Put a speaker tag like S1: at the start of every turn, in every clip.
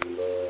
S1: love.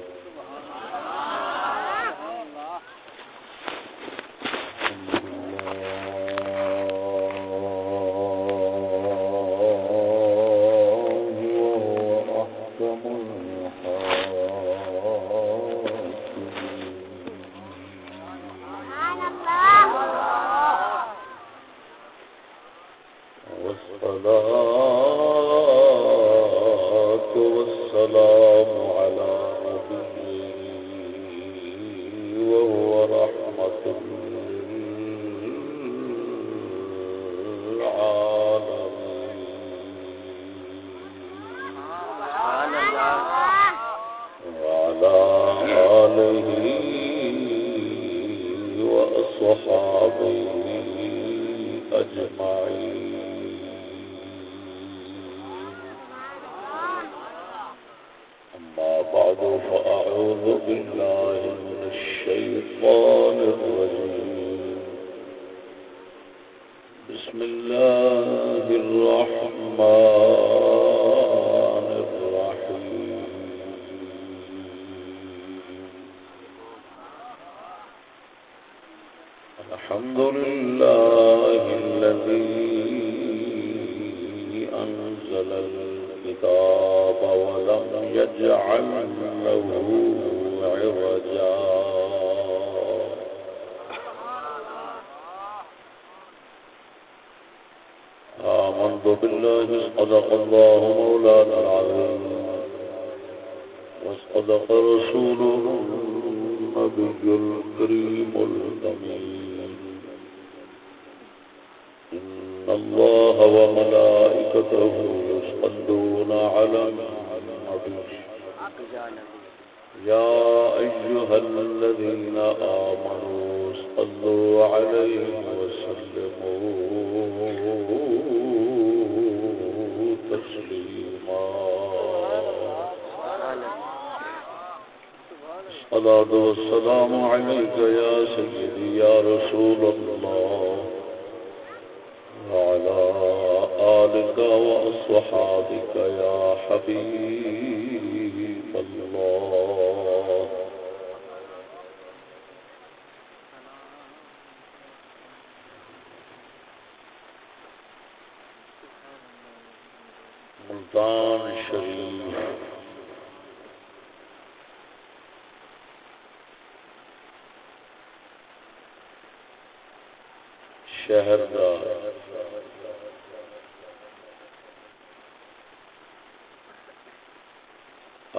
S1: شہر دا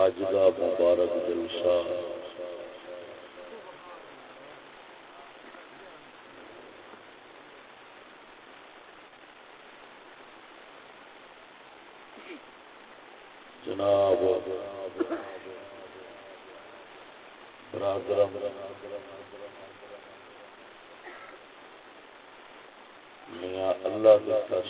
S1: اج دا مبارک جلسہ۔ جناب برادرم اللہ دیتا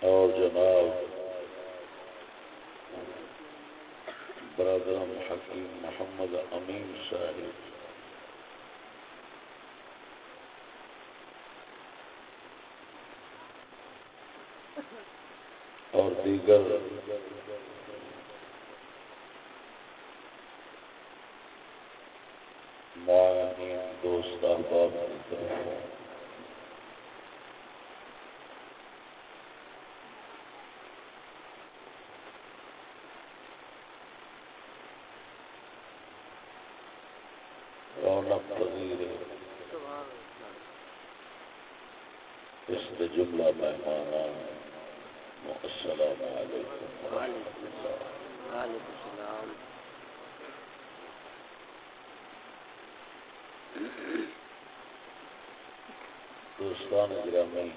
S1: اور جناب برادر حکیم محمد امین صاحب۔ اور دیگر گل بات رونق پذیر اس میں جملہ مہمان السلام علیکم ورحمۃ اللہ قرآن گرامی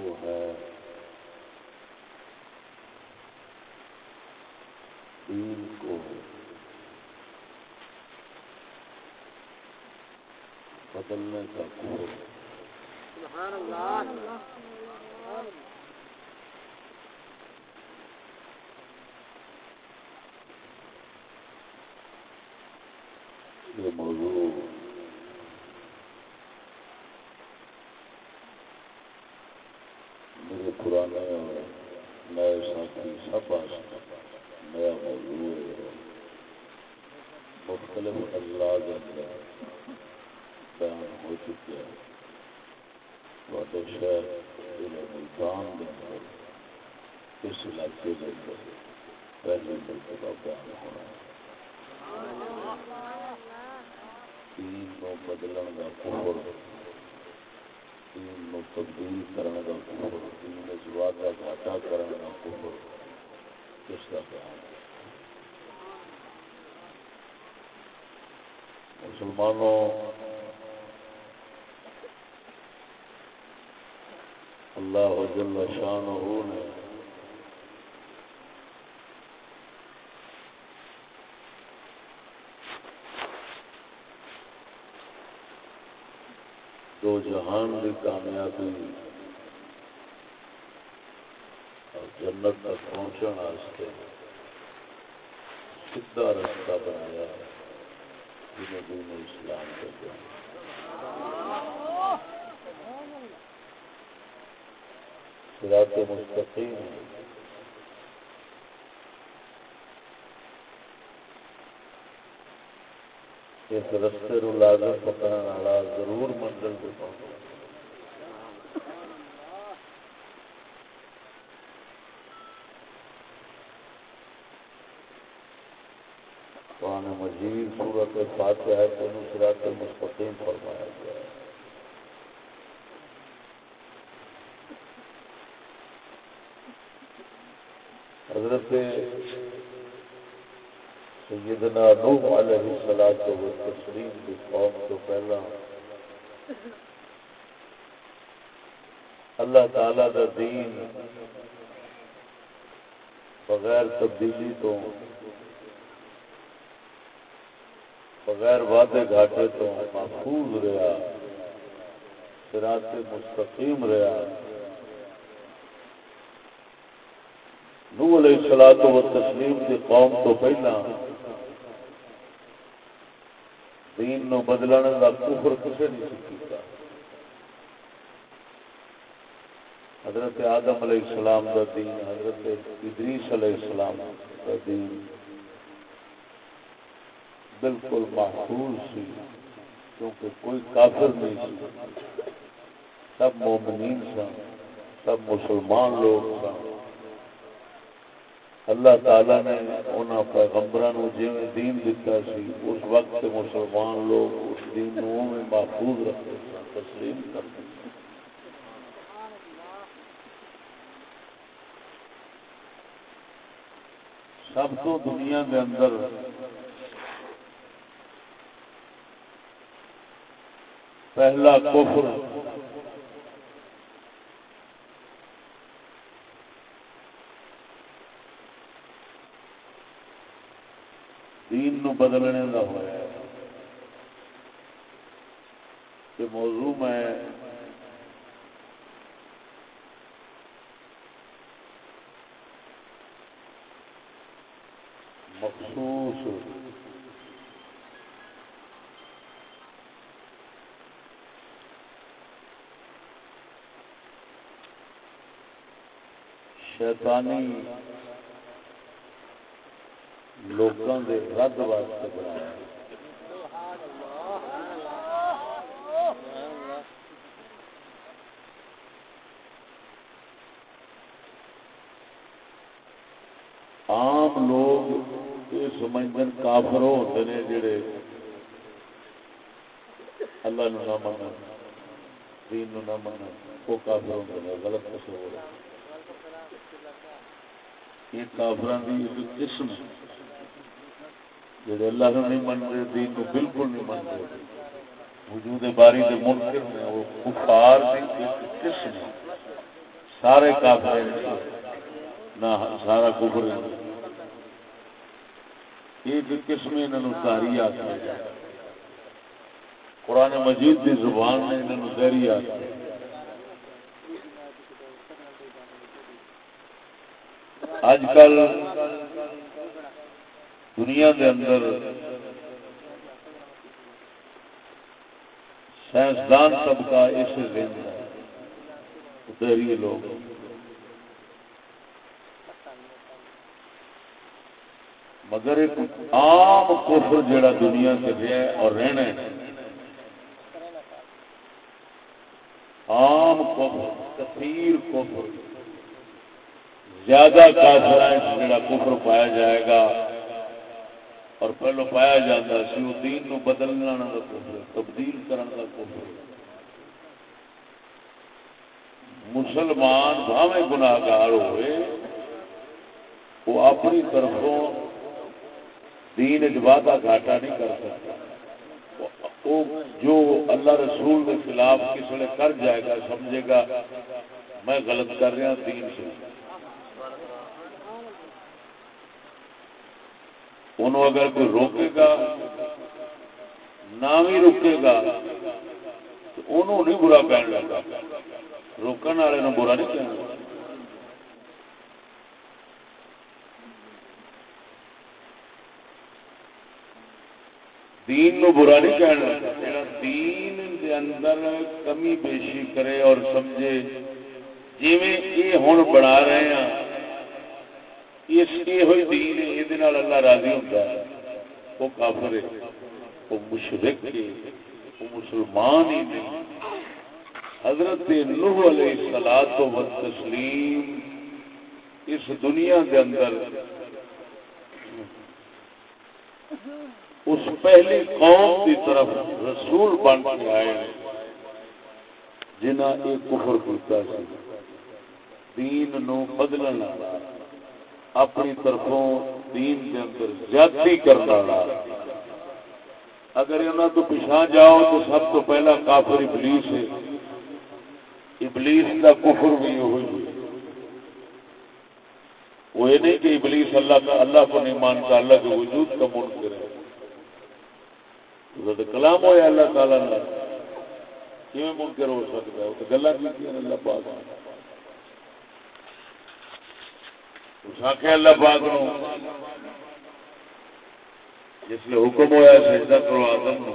S1: وہ ہے۔ دین کو بدلنے کا سبحان اللہ یہ موضوع میرے پرانے اور نئے ساتھی سب نیا موضوع ہے مختلف انداز اندر بیان ہو چکے ہیں بہت شہر ضلع ملتان کے اندر اس علاقے کے اندر پہلی مرتبہ بیان ہونا ہے دین نو بدلن کا کفر دین نو تبدیل کرنے کا کفر دین جواب کا گھاٹا کرنے کا کفر اس کا بیان مسلمانوں، اللہ جل شان نے دو جہان کی کامیابی اور جنت تک پہنچنے سیدھا رستہ بنایا جنہیں دین اسلام کرتے ہیں۔ سراط مستقیم۔ اس رستے نو لازم پکڑنے والا ضرور منزل پہ پہنچ۔ قرآن مجید صورت فاتحہ ہے تو سرات مستقیم فرمایا گیا ہے۔ حضرت سیدنا نوح علیہ السلام و تسلیم کی قوم تو پہلا۔ اللہ تعالی دا دین بغیر تبدیلی تو، بغیر وعدے گھاٹے تو محفوظ رہا سرات مستقیم رہا۔ نو علیہ السلام و تسلیم کی قوم تو پہلا۔ دین نو بدلن کا کفر کسے نہیں سکتا حضرت آدم علیہ السلام کا دین، حضرت ادریس علیہ السلام کا دین بالکل محفوظ سی، کیونکہ کوئی کافر نہیں سی۔ سب مومنین سن، سب مسلمان لوگ سن۔ اللہ تعالی نے انہوں پیغمبر جی دین دتا سی، اس وقت مسلمان لوگ اس دین میں محفوظ رکھتے سن، تسلیم کرتے سن۔ سب تو دنیا کے اندر پہلا کفر دین نو بدلنے کا ہوا کہ موضوع میں مخصوص شیطانی لوگوں کے رد واسطے بنایا۔ عام لوگ یہ سمجھن کافر ہوتے ہیں جڑے اللہ نو نہ من دین نو نہ من وہ کافر ہوتے ہیں غلط تصور۔ یہ کافران کی ایک قسم ہے جڑے اللہ نو نہیں منتے دین نو بالکل نہیں منتے وجود باری دے منکر نے وہ کفار دی ایک قسم ہے سارے کافر ہیں۔ نہ سارا کفر ہے۔ ایک قسم انہوں تاری آخر قرآن مجید کی زبان نے انہوں دہری آخر اج کل دنیا دے اندر سائنسدان طبقہ اس دن دہری لوگ۔ مگر ایک عام کفر جڑا دنیا سے رہا ہے اور رہنا ہے۔ عام کفر، کثیر کفر۔ زیادہ کافر جڑا کفر پایا جائے گا۔ اور پہلو پایا جاتا سی وہ دین نو بدلنا کا کفر، تبدیل کرنے کا کفر۔ مسلمان بھاوے گناگار ہوئے، وہ اپنی طرفوں دین وعدہ گھاٹا نہیں کر سکتا۔ وہ جو اللہ رسول کے خلاف کس نے کر جائے گا، سمجھے گا، میں غلط کر رہا دین سے۔ انہوں اگر کوئی روکے گا نہ بھی روکے گا، تو انہوں نہیں برا کہنے لگا روکنے والے برا نہیں کہنے لگا دین نو برا نہیں کہنے لگا جڑا دین دے اندر کمی بیشی کرے اور سمجھے جویں یہ ہوں بنا رہے ہیں اس یہ دین ہے یہ اللہ راضی ہوتا ہے، وہ کافر ہے، وہ مشرق ہے، وہ مسلمان ہی نہیں۔ حضرت نوح علیہ السلام و تسلیم اس دنیا دے اندر اس پہلی قوم کی طرف رسول بن کے آئے جنہ یہ کفر کیتا سی۔ دین نو بدلن والا اپنی طرفوں دین کے اندر زیادتی کرنے والا۔ اگر انہوں تو پچھا جاؤ تو سب تو پہلا کافر ابلیس ہے۔ ابلیس کا کفر بھی وہی ہے۔ وہ یہ نہیں کہ ابلیس اللہ کا اللہ کو نہیں مانتا، اللہ کے وجود کا منکر ہے۔ کلام ہوا اللہ تعالی منکر ہو سکتا ہے؟ وہ تو گلا کی اللہ پاک۔ اس آخیا اللہ پاک نو، جس لیے حکم ہوا سجدہ کرو آدم نو۔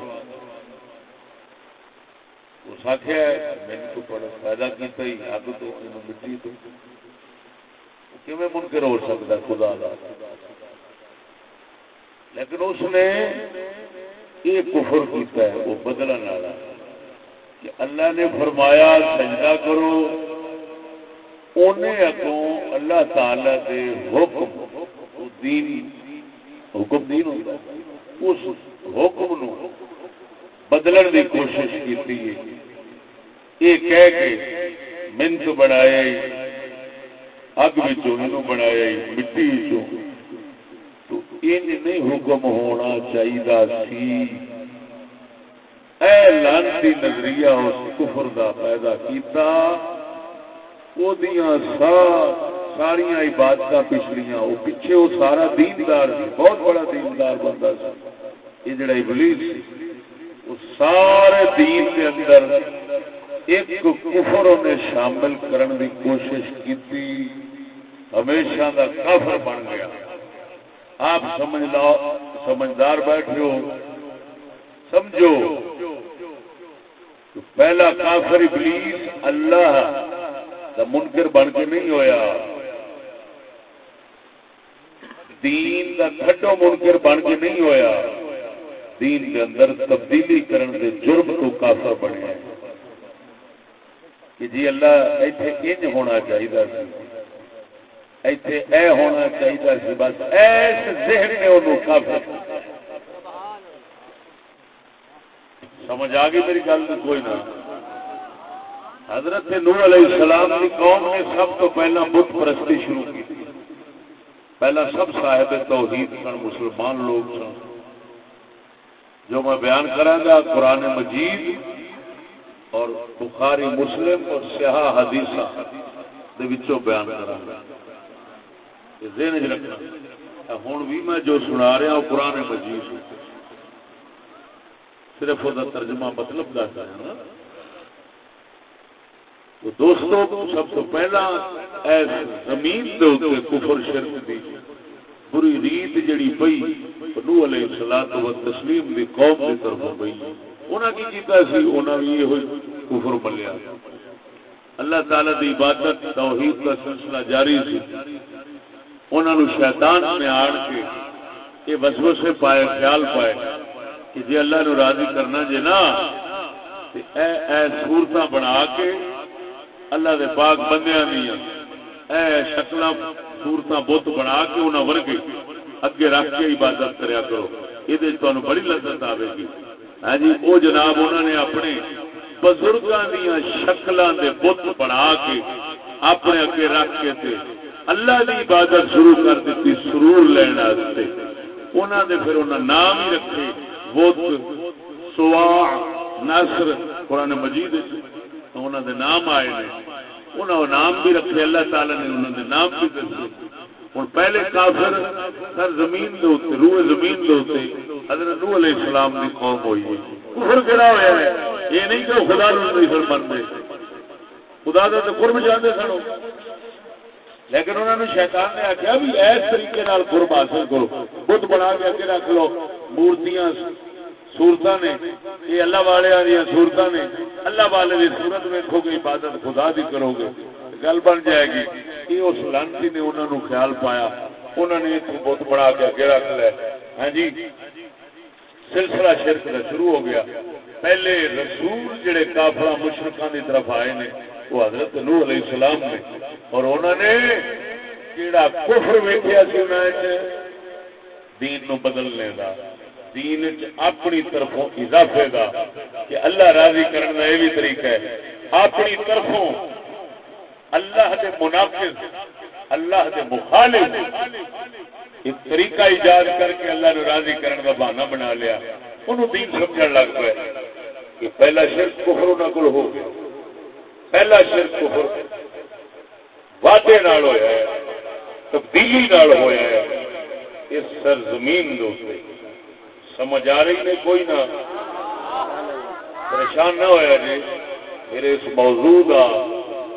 S1: اس آخیا میرے تو بڑا فائدہ کیتا ہی اگ تو مٹی تو۔ کیون منکر ہو سکتا خدا دا؟ لیکن اس نے یہ کفر کیتا ہے، وہ بدلن والا کہ اللہ نے فرمایا، سجدہ کرو انہیں اگوں اللہ تعالی دے حکم دین حکم دین ہوتا ہے اس حکم نو بدلن دی کوشش کی یہ کہہ کے منت بنایا اگ بنایا مٹی چوں انج نہیں حکم ہونا چاہیے سی۔ اے لانتی نظریہ اس کفر دا پیدا کیتا او دیاں ساریا عبادت پچھلیاں، وہ پیچھے وہ سارا دیندار سی، بہت بڑا دیندار بندہ سی۔ یہ جڑا ابلیس سی، وہ سارے دین دے اندر ایک کفر انہیں شامل کرن دی کوشش کی ہمیشہ دا کافر بن گیا۔ آپ سمجھ لو سمجھدار بیٹھے ہو۔ سمجھو پہلا کافر ابلیس اللہ دا منکر بن کے نہیں ہویا۔ دین دا تھڈو منکر بن کے نہیں ہویا۔ دین دے اندر تبدیلی کرن دے جرم تو کافر بنے۔ کہ جی اللہ ایتھے انج ہونا چاہیے سی۔ ایتھے اے ہونا چاہیے سی، بس ایس ذہن نے انہوں کافر۔ سمجھ آ گئی میری گل؟ کوئی نہ۔ حضرت نور علیہ السلام کی قوم نے سب تو پہلا بت پرستی شروع کی۔ تھی پہلا سب صاحب توحید سن، مسلمان لوگ سن۔ جو میں بیان کرا گا، قرآن مجید اور بخاری مسلم اور سیاح حدیثہ بیان کرا ذہن چ رکھنا۔ ہوں بھی میں جو سنا رہا وہ قرآن مجید۔ صرف وہ ترجمہ مطلب دس رہا نا تو دوستو، سب تو پہلا ایس زمین دے اتنے کفر شرک دی۔ بری ریت جڑی پئی نو علیہ الصلوۃ و تسلیم دی قوم دی طرفوں پئی۔ انہاں کی کیتا سی؟ انہاں بھی یہ کفر ملیا۔ اللہ تعالی دی عبادت، توحید کا سلسلہ جاری سی۔ انہوں نے شیطان نے آن کے یہ وسوسے پائے، خیال پائے کہ جی اللہ نو راضی کرنا جے نا اے اے صورت بنا کے اللہ دے پاک بندیاں دیا اے شکل صورت بت بنا کے انہوں ورگے اگے رکھ کے عبادت کریا کرو۔ یہ تمہیں بڑی لذت آئے گی۔ ہاں جی وہ جناب انہوں نے اپنے بزرگاں دیا شکلاں دے بت بنا کے اپنے اگے رکھ کے تے اللہ دی عبادت شروع کر دیتی سرور لین واسطے۔ انہاں دے پھر انہاں نام ہی رکھے۔ بت، سواع، نصر، قرآن مجید انہاں دے نام آئے نے۔ انہاں نام بھی رکھے، اللہ تعالی نے انہاں دے نام بھی دسے ہوں پہلے کافر سر زمین دے اتنے روح زمین دے اتنے حضرت نوح علیہ السلام دی قوم ہوئی ہے۔ کفر کہڑا ہوا ہے؟ یہ نہیں کہ خدا نو نہیں سن منتے خدا دا تو قرب چاہتے سن لیکن انہوں نے شیطان نے آخیا بھی اس طریقے نال قرب حاصل کرو۔ بت بنا کے اگے رکھ لو۔ مورتیاں سورت نے، یہ اللہ والے دیا سورت نے اللہ والے کی سورت ویکو گے، عبادت خدا دی کرو گے۔ گل بن جائے گی یہ اس لانسی نے انہوں نے خیال پایا۔ انہوں نے اتو بت بنا کے اگے رکھ لے۔ ہاں جی؟ سلسلہ شرک کا شروع ہو گیا۔ پہلے رسول جڑے کافر مشرقہ کی طرف آئے نے، وہ حضرت نوح علیہ السلام نے۔ اور انہوں نے جڑا کفر ویکیا سی دین نو بدلنے دا۔ دین اپنی طرفوں اضافے دا کہ اللہ راضی کرنے دا یہ بھی طریقہ ہے۔ اپنی طرفوں اللہ دے منافذ، اللہ دے مخالف ایک طریقہ ایجاد کر کے اللہ نو راضی کرنے دا بہانہ بنا لیا۔ انہوں دین سمجھن لگ پائے کہ پہلا شرک کفر انہوں کو ہو گیا۔ پہلا شرک کفر وعدے نال ہویا ہے، تبدیلی نال ہویا ہے۔ اس سرزمین دے سمجھ آ رہی نے کوئی نہ۔ پریشان نہ ہویا جی۔ میرے اس موضوع کا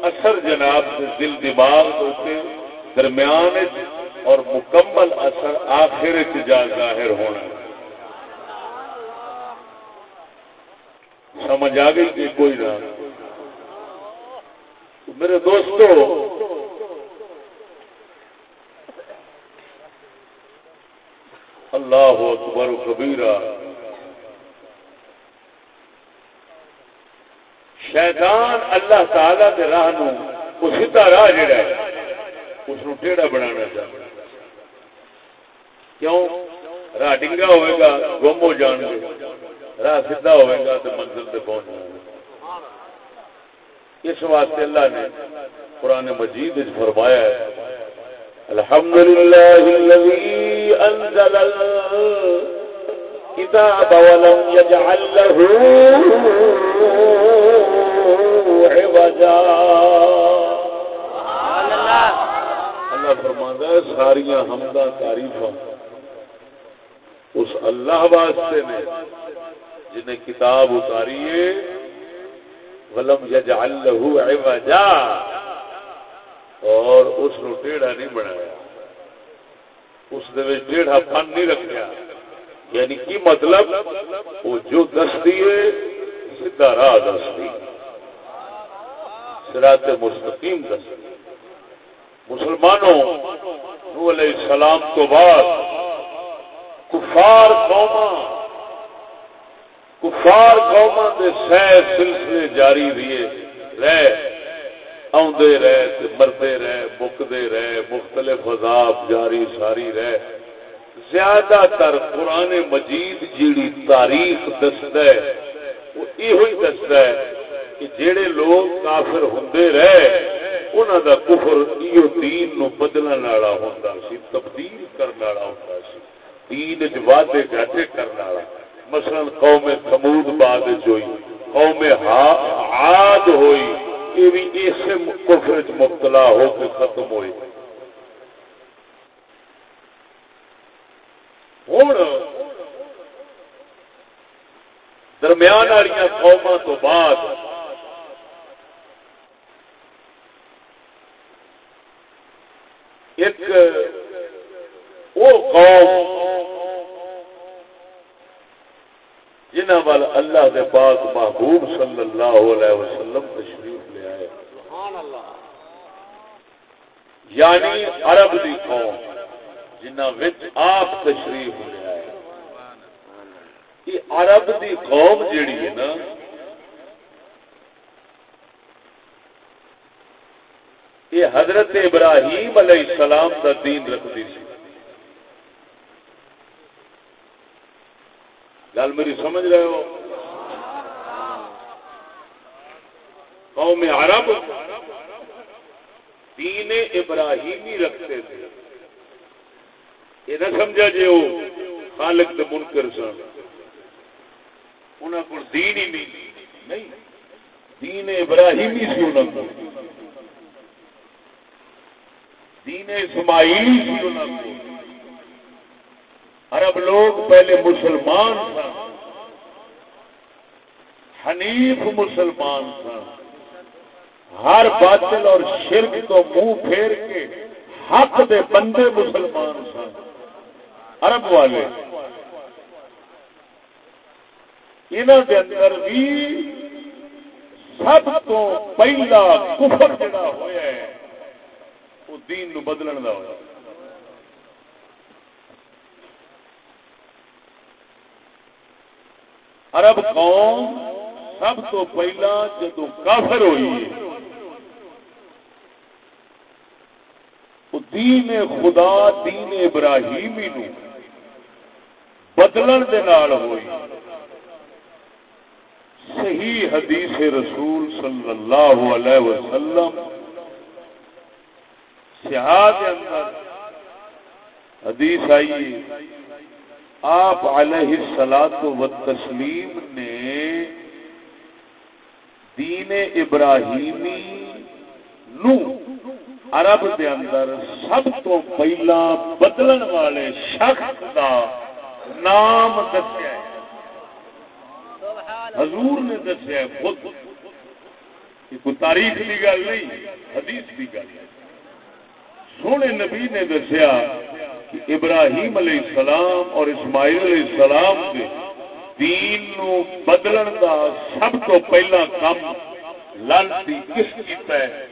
S1: اثر جناب سے دل دماغ دے درمیان اور مکمل اثر آخر جا ظاہر ہونا۔ سمجھ آ گئی کہ کوئی نہ۔ میرے دوستو اللہ اکبر کبیرہ۔ شیطان اللہ تعالی دے راہ نو وہ سیدھا راہ جڑا ہے، اس نو ٹیڑا بنانا چاہتا کیوں؟ راہ ڈنگا ہوئے گا، گم ہو جان گے۔ راہ سیدھا ہوئے گا تو منزل پہ پہنچ جائیں گے۔ اس واسطے اللہ نے قرآن مجید فرمایا ہے الحمد للہ الذي انزل الكتاب ولم يجعل له عوجا. اللہ فرماندا ہے، ساریاں حمداں تعریفاں۔ اس اللہ واسطے نے جنہیں کتاب اتاری ہے، ولم یجعل له عوجا۔ اور اس نو ٹیڑھا نہیں بنایا۔ اس ٹیڑھا پن نہیں رکھیا۔ یعنی کی مطلب؟ وہ جو دستی ہے، سیدھا راہ دستی۔ صراط مستقیم دستی۔ مسلمانوں نو علیہ السلام تو بعد کفار قوما کفار قوما دے سہ سلسلے جاری دیے رہے آدھے رہے مردے رہے مکدے رہے، مختلف عذاب جاری ساری رہ زیادہ تر قرآن مجید جیڑی تاریخ دسد ہے، وہ یہ دسد ہے کہ جڑے لوگ کافر ہوں رہے انہوں دا کفر ایو دین نو بدلن والا ہوندا سی، تبدیل کرنے والا ہوندا سی، دین وچ وعدے گھاٹے کرنے والا۔ مثلا قوم ثمود بعد ہوئی، قوم عاد ہوئی یہ بھی اسے کفر چ مبتلا ہو کے ختم ہوئے۔ ہوں۔ درمیان والی قوما تو بعد ایک وہ قوم جنہ وال اللہ دے پاک محبوب صلی اللہ علیہ وسلم تشریف لے آئے۔ یعنی عرب دی قوم جنہ وچ آپ تشریف لے آئے۔ یہ عرب دی قوم جیڑی ہے نا، یہ حضرت ابراہیم علیہ السلام کا دین رکھتی سی۔ گل میری سمجھ رہے ہو؟ قوم عرب دین ابراہیمی رکھتے تھے۔ یہ نہ سمجھا جی وہ خالق دے منکر سن۔ انہوں کو دین ہی نہیں۔ نہیں، دین ابراہیمی سی انہوں کو دین اسماعیلی سی انہوں کو عرب لوگ پہلے مسلمان سن۔ حنیف مسلمان سن۔ ہر باطل اور شرک تو منہ پھیر کے حق دے بندے مسلمان سن۔ عرب والے انہوں دے اندر بھی سب تو پہلا کفر جڑا ہوا ہے، وہ دین نو بدلن کا ہوا عرب قوم سب تو پہلا جدو کافر ہوئی ہے دین خدا، دین ابراہیمی نو بدلن دے نال ہوئی۔ صحیح حدیث رسول صلی اللہ علیہ وسلم سیاح اندر حدیث آئی۔ آپ علیہ السلاط و تسلیم نے دین ابراہیمی نو عرب دے اندر سب تو پہلا بدلن والے شخص دا نام دسیا ہے۔ حضور نے دسیا خود کوئی تاریخ کی گل نہیں، حدیث کی گل سونے نبی نے دسیا کہ ابراہیم علیہ السلام اور اسماعیل علیہ السلام کے دین نو بدلن دا سب تو پہلا کم لانتی کس کیتا ہے؟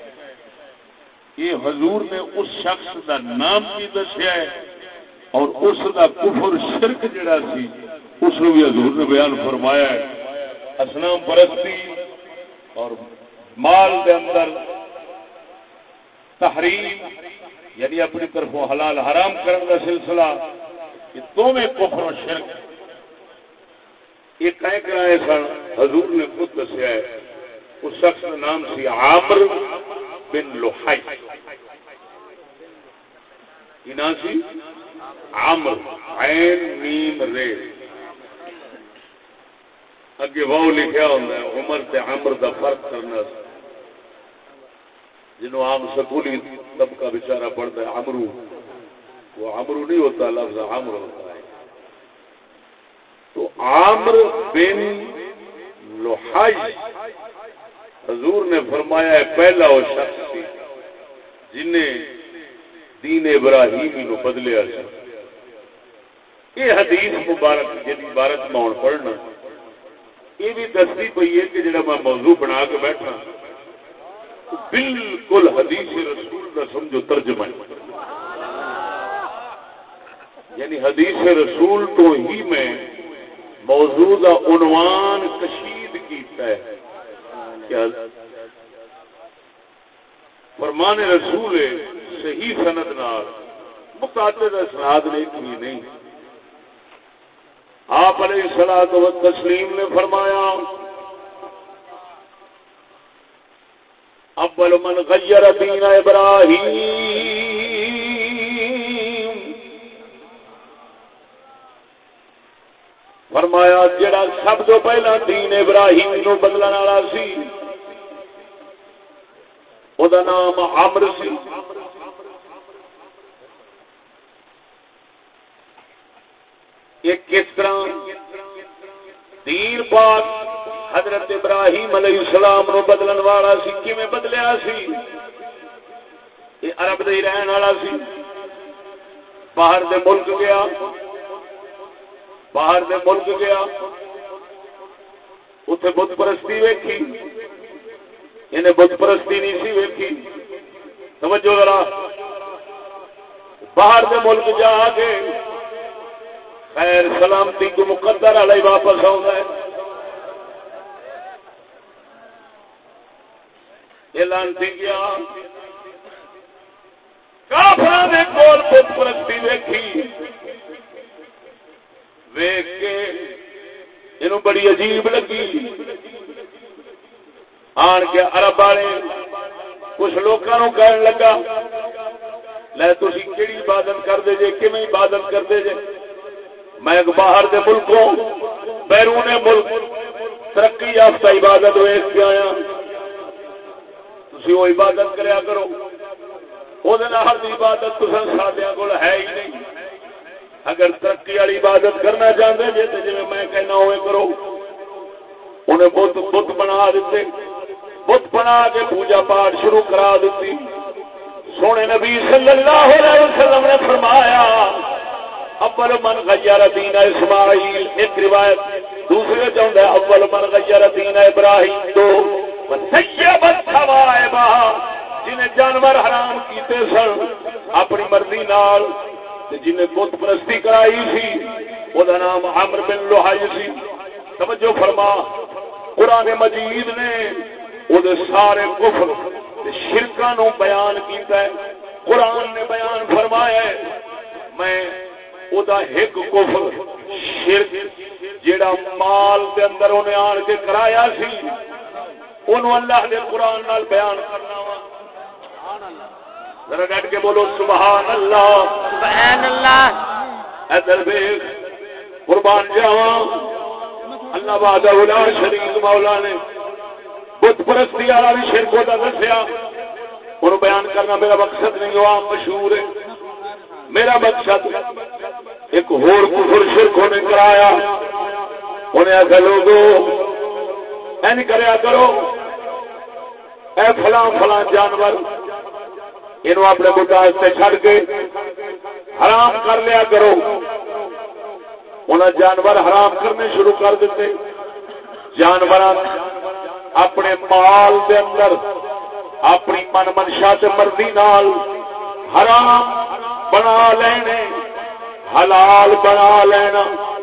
S1: یہ حضور نے اس شخص دا نام بھی دسیا ہے اور اس دا کفر شرک جڑا سی، اس بھی حضور نے بیان فرمایا ہے۔ اسلام پرستی اور مال دے اندر تحریم یعنی اپنی طرف حلال حرام کرن کا سلسلہ، یہ دونوں کفر و شرک۔ یہ کہیں کرائے سن حضور نے خود دسیا ہے۔ اس شخص کا نام سی عامر۔ بن لوہائی نام سی عامر عین میم رے۔ اگے وہ لکھیا ہوں عمر تے عمر دا فرق کرنا۔ جنہوں عام سکولی طبقہ بیچارہ پڑھتا ہے امرو وہ امرو نہیں ہوتا، لفظ عمر ہوتا ہے۔ تو عامر بن لوہائی حضور نے فرمایا ہے، پہلا وہ شخص سی جنہیں دین ابراہیمی نو بدلیا سی۔ یہ حدیث مبارک جی عبارت میں پڑھنا، یہ بھی دستی پی ہے کہ جڑا میں موضوع بنا کے بیٹھا بالکل حدیث رسول کا سمجھو ترجمہ یعنی حدیث رسول تو ہی میں موضوع کا عنوان کشید کیتا ہے۔ کیا فرمان رسول صحیح سند نال۔ متعدد اسناد نے ایک نہیں۔ آپ علیہ سلاد و تسلیم نے فرمایا، اول من غیر دین ابراہیم فرمایا جڑا سب تو پہلا دین ابراہیم نو بدلن والا سی نام عمر سی۔ کس طرح؟ دین پاک حضرت ابراہیم علیہ السلام نو بدلن والا سی، کیویں بدلیا سی؟ یہ عرب دے رہن والا سی۔ باہر دے ملک گیا۔ باہر دے ملک گیا، اتے بت پرستی ویکھی۔ یعنی انہیں بت پرستی نہیں سی ویکھی۔ سمجھو ذرا۔ باہر دے ملک جا کے خیر سلامتی کو مقدر والا واپس آؤں لانتی گیا کافر کول بت پرستی ویکھی۔ ویک کے یہ بڑی عجیب لگی۔ آن کے ارب والے کچھ لوگوں کہن لگا، لے تھی کہڑی عبادت کرتے جے کہ عبادت کرتے جے؟ میں باہر دے ملکوں، بیرون ملک، ترقی یافتہ عبادت ویس کے آیا۔ تھی وہ عبادت کریا کرو۔ وہ عبادت تو سادیا کو ہے ہی نہیں۔ اگر ترقی والی عبادت کرنا چاہتے جی تو جی میں کہنا ہوئے کرو، انہیں بت بت بنا دیتے بت بنا کے پوجا پاٹ شروع کرا دیتی سونے نبی صلی اللہ علیہ وسلم نے فرمایا، اول من غیر دین اسماعیل، ایک روایت، دوسرے چاہتا ہے، اول من غیر دین ابراہیم، دو جنہیں جانور حرام کیتے سن، اپنی مرضی نال جنہیں بت پرستی کرائی سی وہ نام عمر بن لوہائی سی۔ توجہ فرما، قرآن مجید نے وہ سارے کفر شرکا نو بیان کیتا ہے۔ قرآن نے بیان فرمایا ہے، میں ایک کفر شرک جیڑا مال دے اندر انہیں آن کے کرایا سی انہوں اللہ دے قرآن نال بیان کرنا وا۔ ذرا ڈٹ کے بولو سبحان اللہ
S2: سبحان اللہ
S1: ادھر دیکھ قربان جاوا اللہ باد شریف مولا نے بت پرستی والا بھی شرک ہوتا دسیا۔ انہوں بیان کرنا میرا مقصد نہیں ہوا مشہور ہے۔ میرا مقصد ایک ہور کفر شرک ہونے کرایا انہیں ایسا لوگوں این کریا کرو۔ اے فلاں فلاں جانور یہ اپنے سے چڑ کے حرام کر لیا کرو۔ انہیں جانور حرام کرنے شروع کر دیتے۔ جانور اپنے مال دے اندر، اپنی من منشا مرضی نال حرام بنا لینے، حلال بنا لینا۔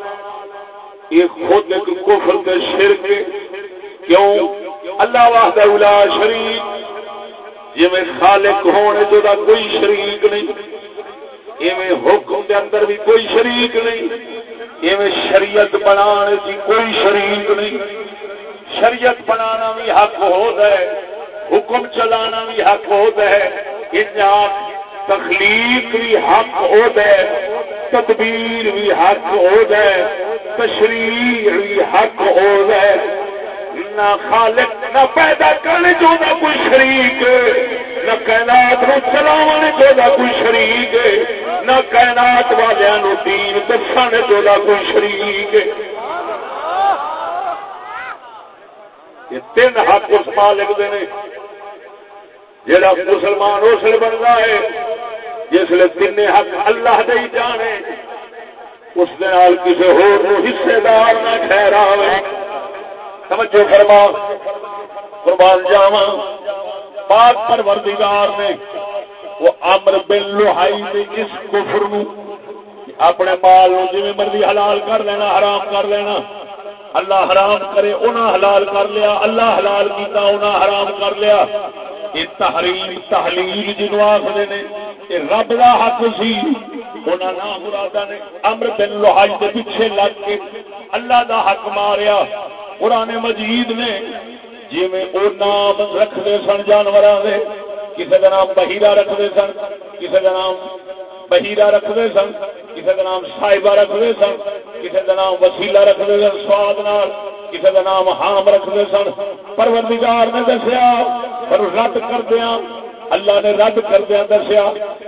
S1: یہ خود ایک کفر دے شرک کیوں؟ اللہ واہد شریف جی خالق ہونے جو دا کوئی شریک نہیں۔ ایویں حکم دے اندر بھی کوئی شریک نہیں۔ ایویں شریعت بنانے کی کوئی شریک نہیں۔ شریعت بنانا بھی حق ہو ہے، حکم چلانا بھی حق ہو ہے۔ تخلیق بھی حق ہو ہے، تدبیر بھی حق ہو ہے، تشریح بھی حق ہو ہے۔ نہ خالق، نہ پیدا کرنے چاہتا کوئی شریک نہ کائنات نو چلاونے چاہتا کوئی شریک نہ کائنات والوں دین دسانے چاہتا کوئی شریک یہ تین حق اس مالک دے نے جڑا مسلمان اس لیے بنتا ہے، جس لیے تین حق اللہ دے ہی جانے، اس دال کسی حصے دار نہ ٹھہرا سمجھو فرما، قربان جاوا پاک پروردگار نے وہ امر بن لوہائی دے اس کفر نو اپنے مال نو جی مرضی حلال کر لینا، حرام کر لینا، اللہ حرام کرے، انہاں حلال کر لیا، اللہ حلال کیتا، انہاں حرام کر لیا۔ یہ تحریم، تحلیل جنو آخر نے، یہ رب دا حق سی، انہاں نام مرادا نے امر بن لوہائی دے پیچھے لگ کے اللہ دا حق ماریا۔ قرآن مجید نے جی میں او نام رکھتے سن جانور کسی کا نام بہیرا رکھتے سن کسی کا نام بہیرا رکھتے سن کسی کا نام صاحبہ رکھتے سن کسی کا نام وسیلہ رکھتے سن سواد نال کسی کا نام حام رکھتے سن۔ پروردگار نے دسیا، پر رد کردیا اللہ نے رد کردیا دسیا،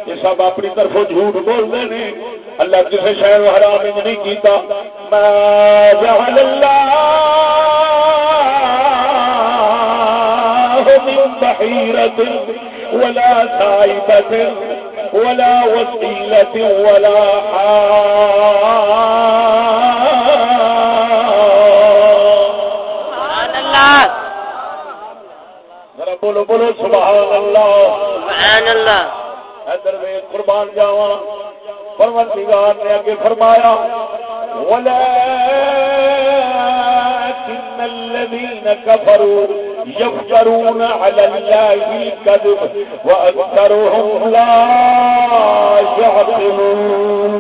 S1: یہ سب اپنی طرف جھوٹ بولتے ہیں اللہ کسی شہر حرام نہیں کیتا۔ میں جہل اللہ بحیرت ولا سائبت ولا وسیلت ولا ذرا بولو بولو سبحان اللہ
S2: سبحان اللہ
S1: ادھر میں قربان جاواں. پروردگار نے اگے فرمایا ولكن الذين كفروا يفترون على الله الكذب واكثرهم لا يعقلون۔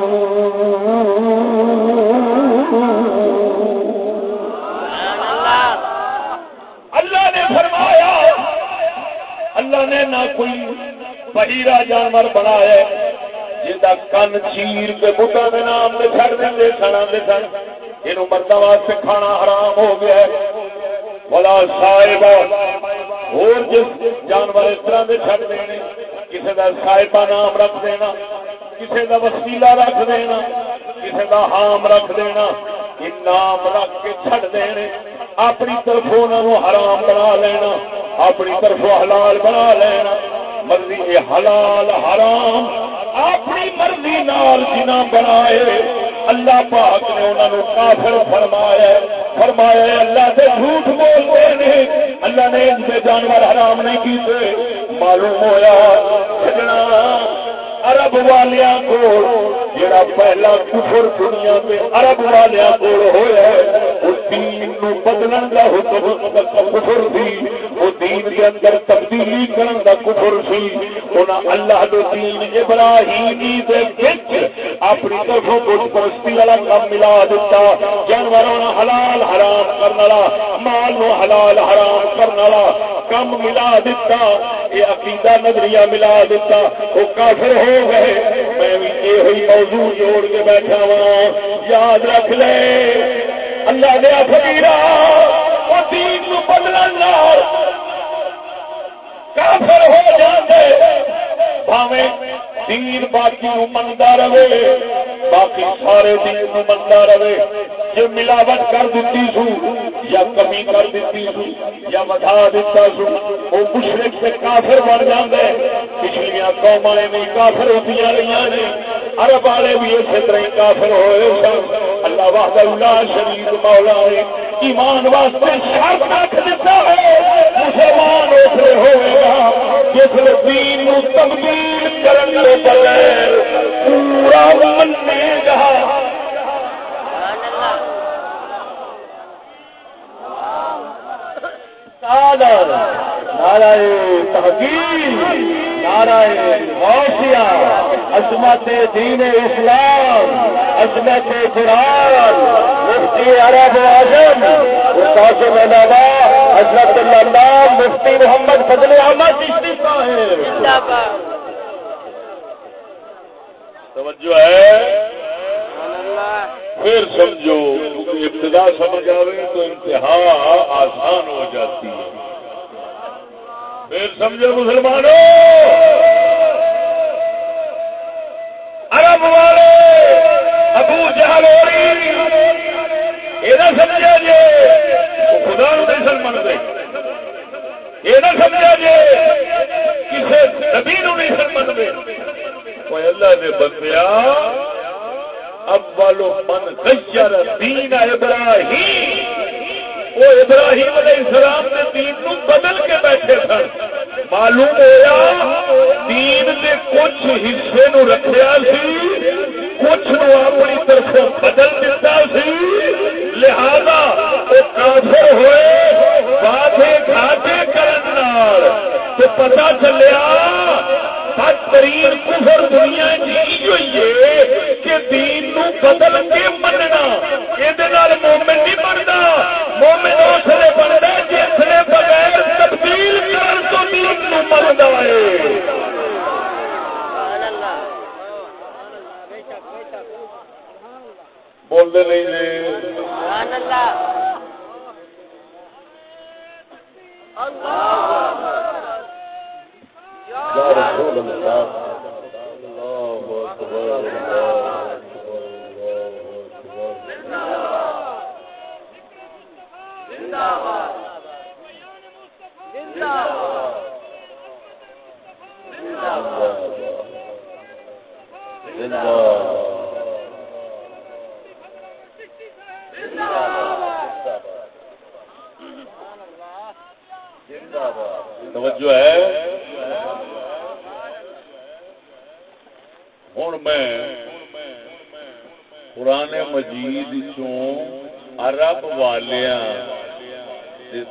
S2: اللہ
S1: نے فرمایا، اللہ نے نہ کوئی بہیرا جانور بنا بنایا جا کن چیر کے بوٹا کے نام سے چڑ دیں سن آتے سن، یہ مردوں واسطے کھانا حرام ہو گیا ہے۔ بلا صاحب اور جس جانور اس طرح کے چڑ دینے کسی کا صاحبہ نام رکھ دینا کسی کا وسیلہ رکھ دینا کسی کا حام رکھ دینا نام رکھ کے چڑ دینے اپنی طرف انہوں حرام بنا لینا، اپنی طرف حلال بنا لینا، مرضی حلال حرام، اپنی مرضی نال جنا بنائے اللہ پاک نے انہوں نے کافر فرمایا فرمایا اللہ سے جھوٹ بولتے ہیں اللہ نے ان سے جانور حرام نہیں کیتے۔ معلوم ہوا سجنا عرب والیا کو جڑا پہلا کفر دنیا کے عرب والیا کو ہوا اس دین نو بدلن دا حکم کفر سی۔ وہ دین کے اندر تبدیلی کرن دا کفر سی۔ انہاں اللہ دے دین ابراہیمی دے وچ اپنی طرفوں بت پرستی والا کام ملا دیتا جانوراں نو حلال حرام کرن والا، مال نو حلال حرام کرن والا کم ملا دیتا یہ عقیدہ نظریہ ملا دیتا وہ کافر ہو گئے۔ میں بھی یہ ہوئی موضوع جوڑ کے بیٹھا وا یاد رکھ لے۔ اللہ دیا فقیرا وہ دین بدلن کافر ہو جاتے۔ بھاویں دین باقی نو مندا رہے، باقی سارے دین نو مندا رہے۔ جے ملاوٹ کر دیتی سو، یا کمی کر دیتی سو، یا بڑھا دیتا سو۔ وہ مشرق سے کافر بن جاندے۔ پچھلیاں قوماں بھی کافر ہوتی رہی نے۔ عرب والے بھی اسی طرح کافر ہوئے سن۔ اللہ وحدہ اللہ شریف مولا نے ایمان واسطے شرط رکھ دیتا ہے۔ مسلمان اسے ہوئے گا۔ جس دین نو تبدیل کرن کے بغیر پورا منے گا
S2: سبحان
S1: تحقیق، نعرہ غوثیہ، عظمت دین اسلام، عظمت قرآن، مفتی عرب اعظم استاد علامہ حضرت اللہ، مفتی محمد فضل احمد صاحب۔ توجہ ہے؟ پھر سمجھو، کیونکہ ابتدا سمجھ آئے تو انتہا آسان ہو جاتی ہے۔ پھر سمجھو مسلمانوں۔ عرب والے، ابو جہل یہ سمجھا جی خدا نو نہیں سن منگے یہ نہ سمجھا جی کسی نبی نو نہیں سن منگے کوئی اللہ نے بندیا اول من غیر دین ابراہیم۔ وہ ابراہیم علیہ السلام نے دین نو بدل کے بیٹھے سن۔ معلوم ہوا دین کے کچھ حصے نو رکھیا سی، کچھ نو اپنی طرف بدل دیتا سی۔ لہذا وہ کافر ہوئے، واضح گھاٹے کرن نال تو پتا چلیا بدترین کفر دنیا ہے کہ دین نو بدل کے مننا۔ یہ مومن نہیں بنتا مومن اس لیے بنتا جس نے بغیر تبدیل کرن تو دین نو منتا ہے۔
S2: سبحان اللہ
S1: بولتے نہیں جی۔
S2: سبحان اللہ اللہ۔ یا
S1: یا رسول اللہ توجہ ہے؟ ہوں میں قرآن مجید چوں عرب والیاں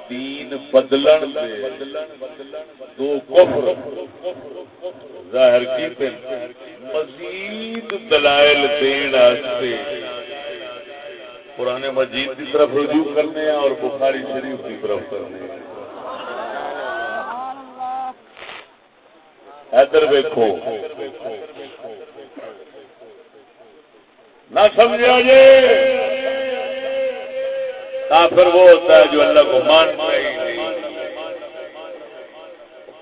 S1: دین بدلن دے دو کفر ظاہر کیتے مزید دلائل دین واسطے قرآن مجید کی طرف رجوع کرنے ہیں اور بخاری شریف کی طرف کرنے ہیں ادھر ویکو نہ سمجھا جی کافر وہ ہوتا ہے جو اللہ کو مانتا ہی نہیں۔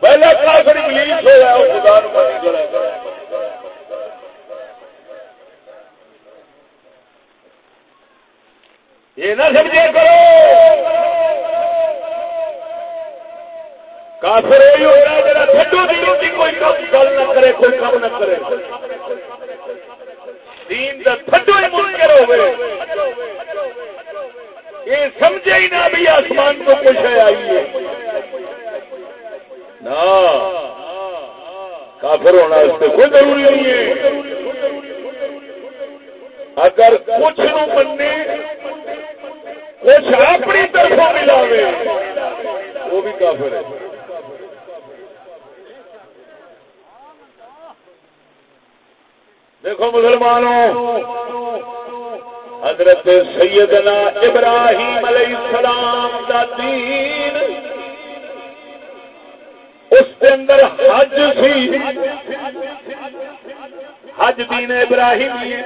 S1: پہلے کافر ابلیس ہو جائے وہ خدا نو مانی کرے یہ نہ سمجھے کرو۔ کافر وہی ہوتا ہے جڑا چھڈو دین دی کوئی کم گل نہ کرے، کوئی کم نہ کرے۔ دین دا چھڈو ہی منکر ہوے یہ سمجھے ہی نہ بھی آسمان کو کچھ ہے آئی ہے۔ نہ۔ کافر ہونا اس سے کوئی ضروری نہیں ہے۔ اگر کچھ نو مننے، کچھ اپنی طرفوں ملاوے وہ بھی کافر ہے۔ دیکھو مسلمانوں، حضرت سیدنا ابراہیم علیہ السلام کا دین اس کے اندر حج سی۔ حج دین ابراہیم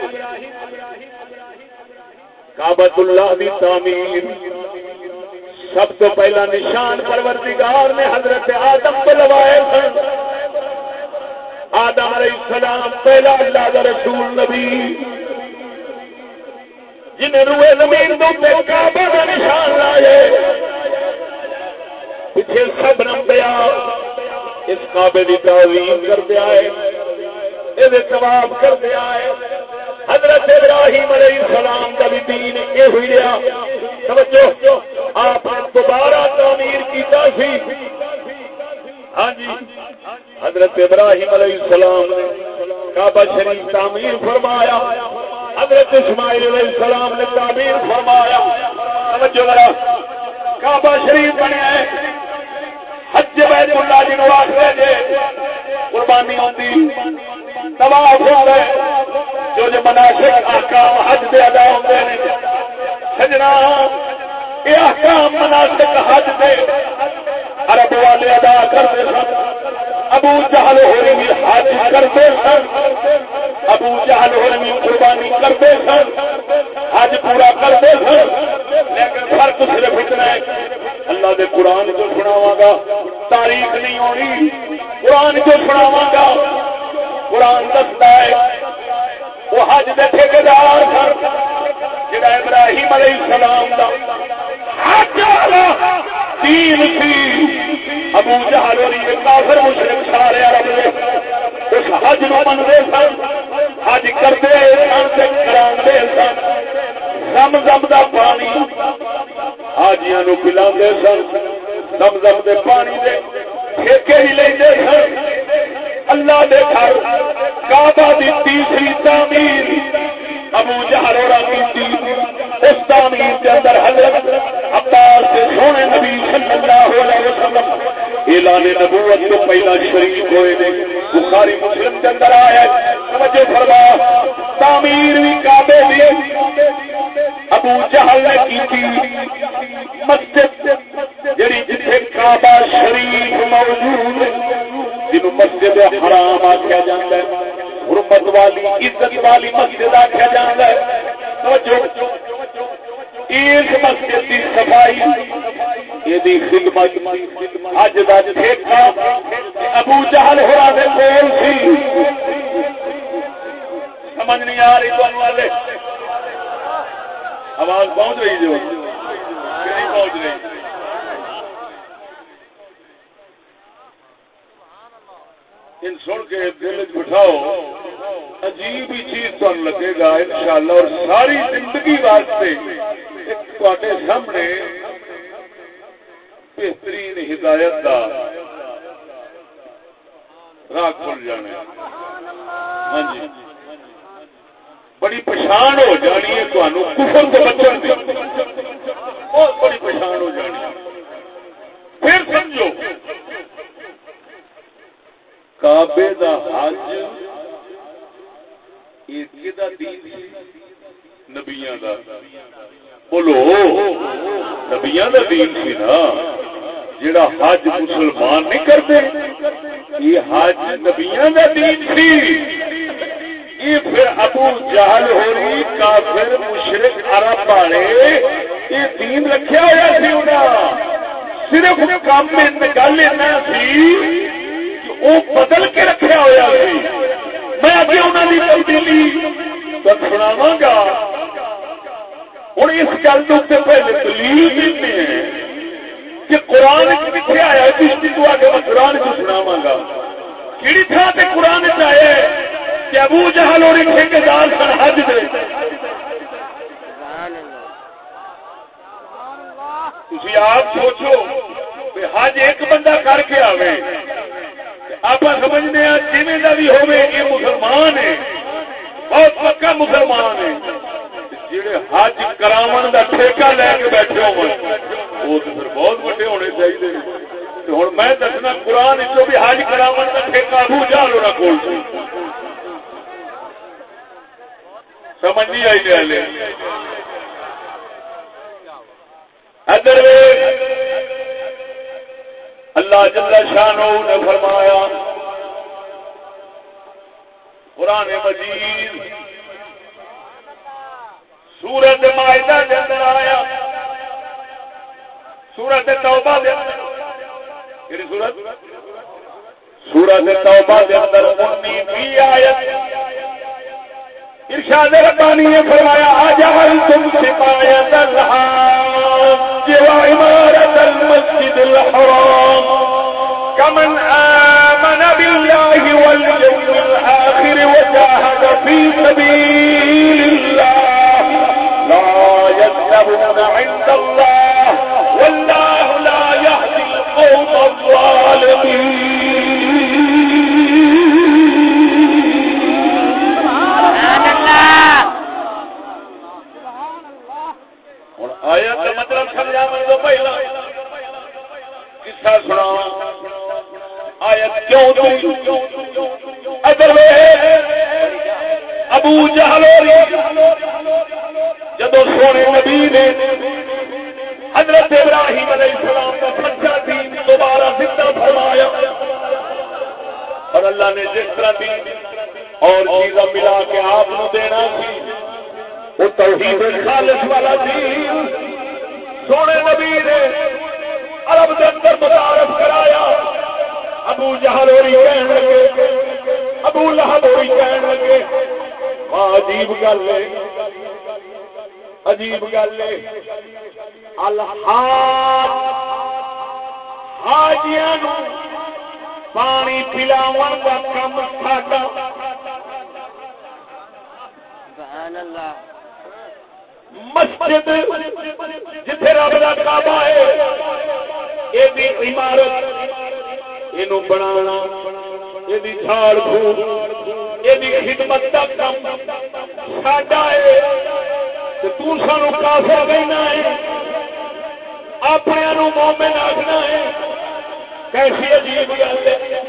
S1: کابت اللہ دی تعمیر۔ سب تو پہلا نشان پروردگار نے حضرت آدم کو لوائے سن آدم علیہ السلام پہلا اللہ کا رسول نبی۔ جنہیں روئے زمین دو پہ کعبہ کا نشان لائے۔ پیچھے سب نمبیا اس کعبے کی تعظیم کر دیا ہے یہ ثواب کر دیا ہے حضرت ابراہیم علیہ السلام کا بھی دین یہ ہوئی رہا۔ سمجھو آپ نے دوبارہ تعمیر کیتا سی۔ ہاں جی۔ حضرت ابراہیم علیہ السلام نے کعبہ شریف تعمیر فرمایا۔ حضرت اسماعیل علیہ السلام نے تعمیر فرمایا۔ سمجھو ذرا، کعبہ شریف بنیا ہے حج بیت اللہ جی نو آخر جے قربانی ہوتی طواف ہوتا ہے جو جو مناسب احکام حج دے ادا ہوتے ہیں۔ سجنا، یہ احکام مناسب حج دے۔ عرب والے ادا کرتے سن ابو جہل ہوئی بھی حج کرتے سن ابو جہل ہوئی بھی قربانی کرتے سن حج پورا کرتے سن لیکن فرق صرف اتنا ہے اللہ دے قرآن کو سناوا گا، تاریخ نہیں ہونی۔ قرآن کو سناوا گا، قرآن دستا ہے وہ حج دے ٹھیکار سن، جڑا ابراہیم علیہ السلام دا حج والا دین سی، ابو جہل ہوئی کافر مشرق سارے عرب دے اس حج نو منتے سن، حج کرتے سن تے کراندے سن۔ زم زم دا پانی حاجیاں نو پلاندے سن، زم زم دے پانی دے ٹھیکے ہی لیندے سن۔ اللہ دے گھر کعبہ دی تیسری تعمیر، ابو جہل اور کی۔ اس تعمیر کے اندر حضرت عباس کے سونے نبی صلی اللہ علیہ وسلم اعلان نبوت تو پہلا شریف ہوئے نے۔ بخاری مسلم کے اندر آیا سمجھو فرما، تعمیر بھی کعبے دی ابو جہل نے کی تھی مسجد جڑی جتھے کعبہ شریف موجود جنہوں مسجد حرام آخیا جاتا ہے۔ شرفت والی عزت والی مسجد آخیا جانا ہے۔ اس مسجد کی صفائی ابو جہل ہوا سمجھ نہیں آ رہی آواز پہنچ رہی جو گا انشاءاللہ اور ساری زندگی واسطے تے سامنے بہترین ہدایت دا راہ کھل جانے ہاں جی۔ بڑی پچھان ہو جانی ہے تمہوں کفر تو بچن دی۔ بہت بڑی پچھان ہو جانی پھر سمجھو، کعبے دا حج یہ دا دین سی بولو نبیاں دا دین سی نا جڑا حج مسلمان نہیں کرتے یہ حج نبیاں دا دین سی یہ پھر ابو جہل ہو رہی کافر مشرق عرب والے یہ دین رکھیا ہوا سی انہاں صرف کام گل اتنا سی کہ وہ بدل کے رکھیا ہوا سی میں ابھی انہوں کی تبدیلی سناوا گا ہوں اس گل کے پہلے دلیل دیتے ہیں کہ قرآن کتنے آیا کشتی تو آگے میں قرآن کو سناوا گا کہڑی تھان سے قرآن چاہے کہ ابو جہل اور ٹھیکار سن حج دے؟ تھی آپ سوچو کہ حج ایک بندہ کر کے آوے۔ آپ سمجھنے جی کا بھی ہوئے یہ مسلمان ہے بہت پکا مسلمان ہے جہے حج کراو کا ٹھیکہ لے کے بیٹھے ہو وہ تو پھر بہت وڈے ہونے چاہیے ہوں میں دسنا، قرآن چو بھی حج کراو کا ٹھیکہ ابو جال ہونا کول۔ سمجھ نہیں آئی ہلے ادھر اللہ جل شان نے فرمایا، قرآن مجید سورت معاہدہ کے اندر آیا۔ سورت توبہ دے اندر۔ سورت؟ سورت توبہ دے اندر انیسویں آیت۔ ارشاد ربانی نے فرمایا اجعل تم سقایت الحاج وعمارت المسجد الحرام. كمن آمن بالله واليوم الآخر وجاهد في سبيل الله لا يستبون عند الله والله لا يهدي القوم الظالمين. آیا کا مطلب سمجھا من تو پہلا۔ قصہ سنا۔ آیا کیوں ادھر ابو جہلو جب سونے نبی نے حضرت ابراہیم علیہ السلام کا سچا دین دوبارہ زندہ فرمایا۔ اور اللہ نے جس طرح دین اور چیزاں ملا کے آپ دینا سی وہ توحید خالص والا دین سونے نبی نے عرب کے اندر متعارف کرایا۔ ابو جہل ہوئی کہنے لگے ابو لہب ہوئی کہنے لگے ماں عجیب گل ہے عجیب گل ہے۔ الحاج حاجیاں پانی پلاو کا کم ساڈا۔ مسجد جتھے رب کا کعبہ ہے، اے یہ عمارت یہ بنا یہ جھاڑ پھوڑ یہ خدمت کا کم ساڈا ہے۔ تو سانو کافر کہنا ہے اپنے نو مومن آخنا ہے۔ کیسی عجیب گل ہے۔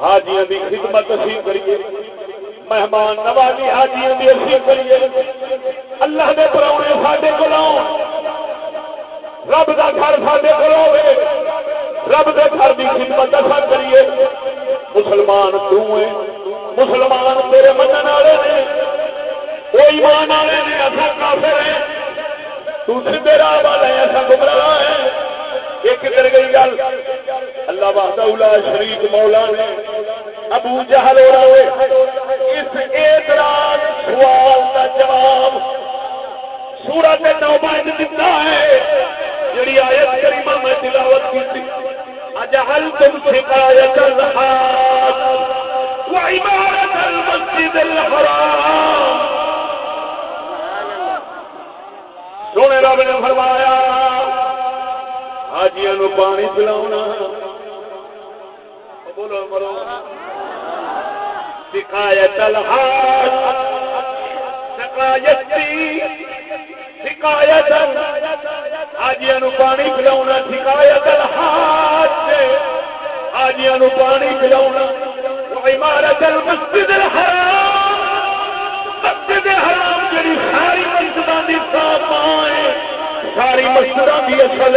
S1: حاجیاں دی خدمت اسی کریے۔ مہمان نوازی حاجیاں دی اسی کریے اللہ دے پراؤنے ساڈے کول رب دا گھر ساڈے کول ہوے۔ رب دے گھر دی خدمت اصا کریے۔ مسلمان تو ہیں؟ مسلمان تیرے منن والے نے۔ وہ ایمان والے نے اصا کافر ہیں۔ تو سیدھے راہ والے ہیں اصا گمراہ ہیں۔ یہ کدھر گئی گل۔ اللہ وحدہ الا شریف مولا نے ابو جہل ہو رہے اس اعتراض سوال کا جواب سورت نوبہ دیتا ہے۔ جڑی آیت کریمہ میں تلاوت کی تھی اجعل تم شکایت الحاج وعمارت المسجد الحرام۔ سونے رب نے فرمایا حاجیا نو پانی پلاؤنا بولو مرو۔ شکایت الحاج شکایت شکایت حاجیا نو پانی پلاؤنا شکایت الحاج۔ حاجیا نو پانی پلاؤنا عمارت المسجد الحرام۔ مسجد حرام جڑی ساری مسجد کی سامان ساری مسجد کی اصل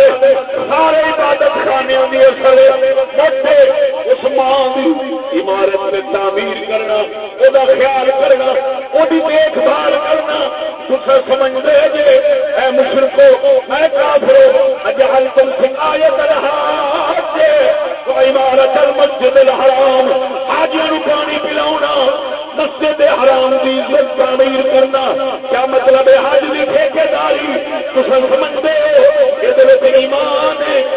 S1: سارے عبادت خانے کی اصل اس ماں کی عمارت میں تعمیر کرنا وہ خیال کرنا وہ دیکھ بھال کرنا۔ سمجھتے جی اے مشرقو اے کافرو تم عمارت المسجد الحرام۔ حاجی یعنی پانی پلاؤنا۔ مسجد حرام کی عزت تعمیر کرنا، کیا مطلب ہے حج کی ٹھیکے داری تو سمجھتے ہو، یہ ایمان ہے۔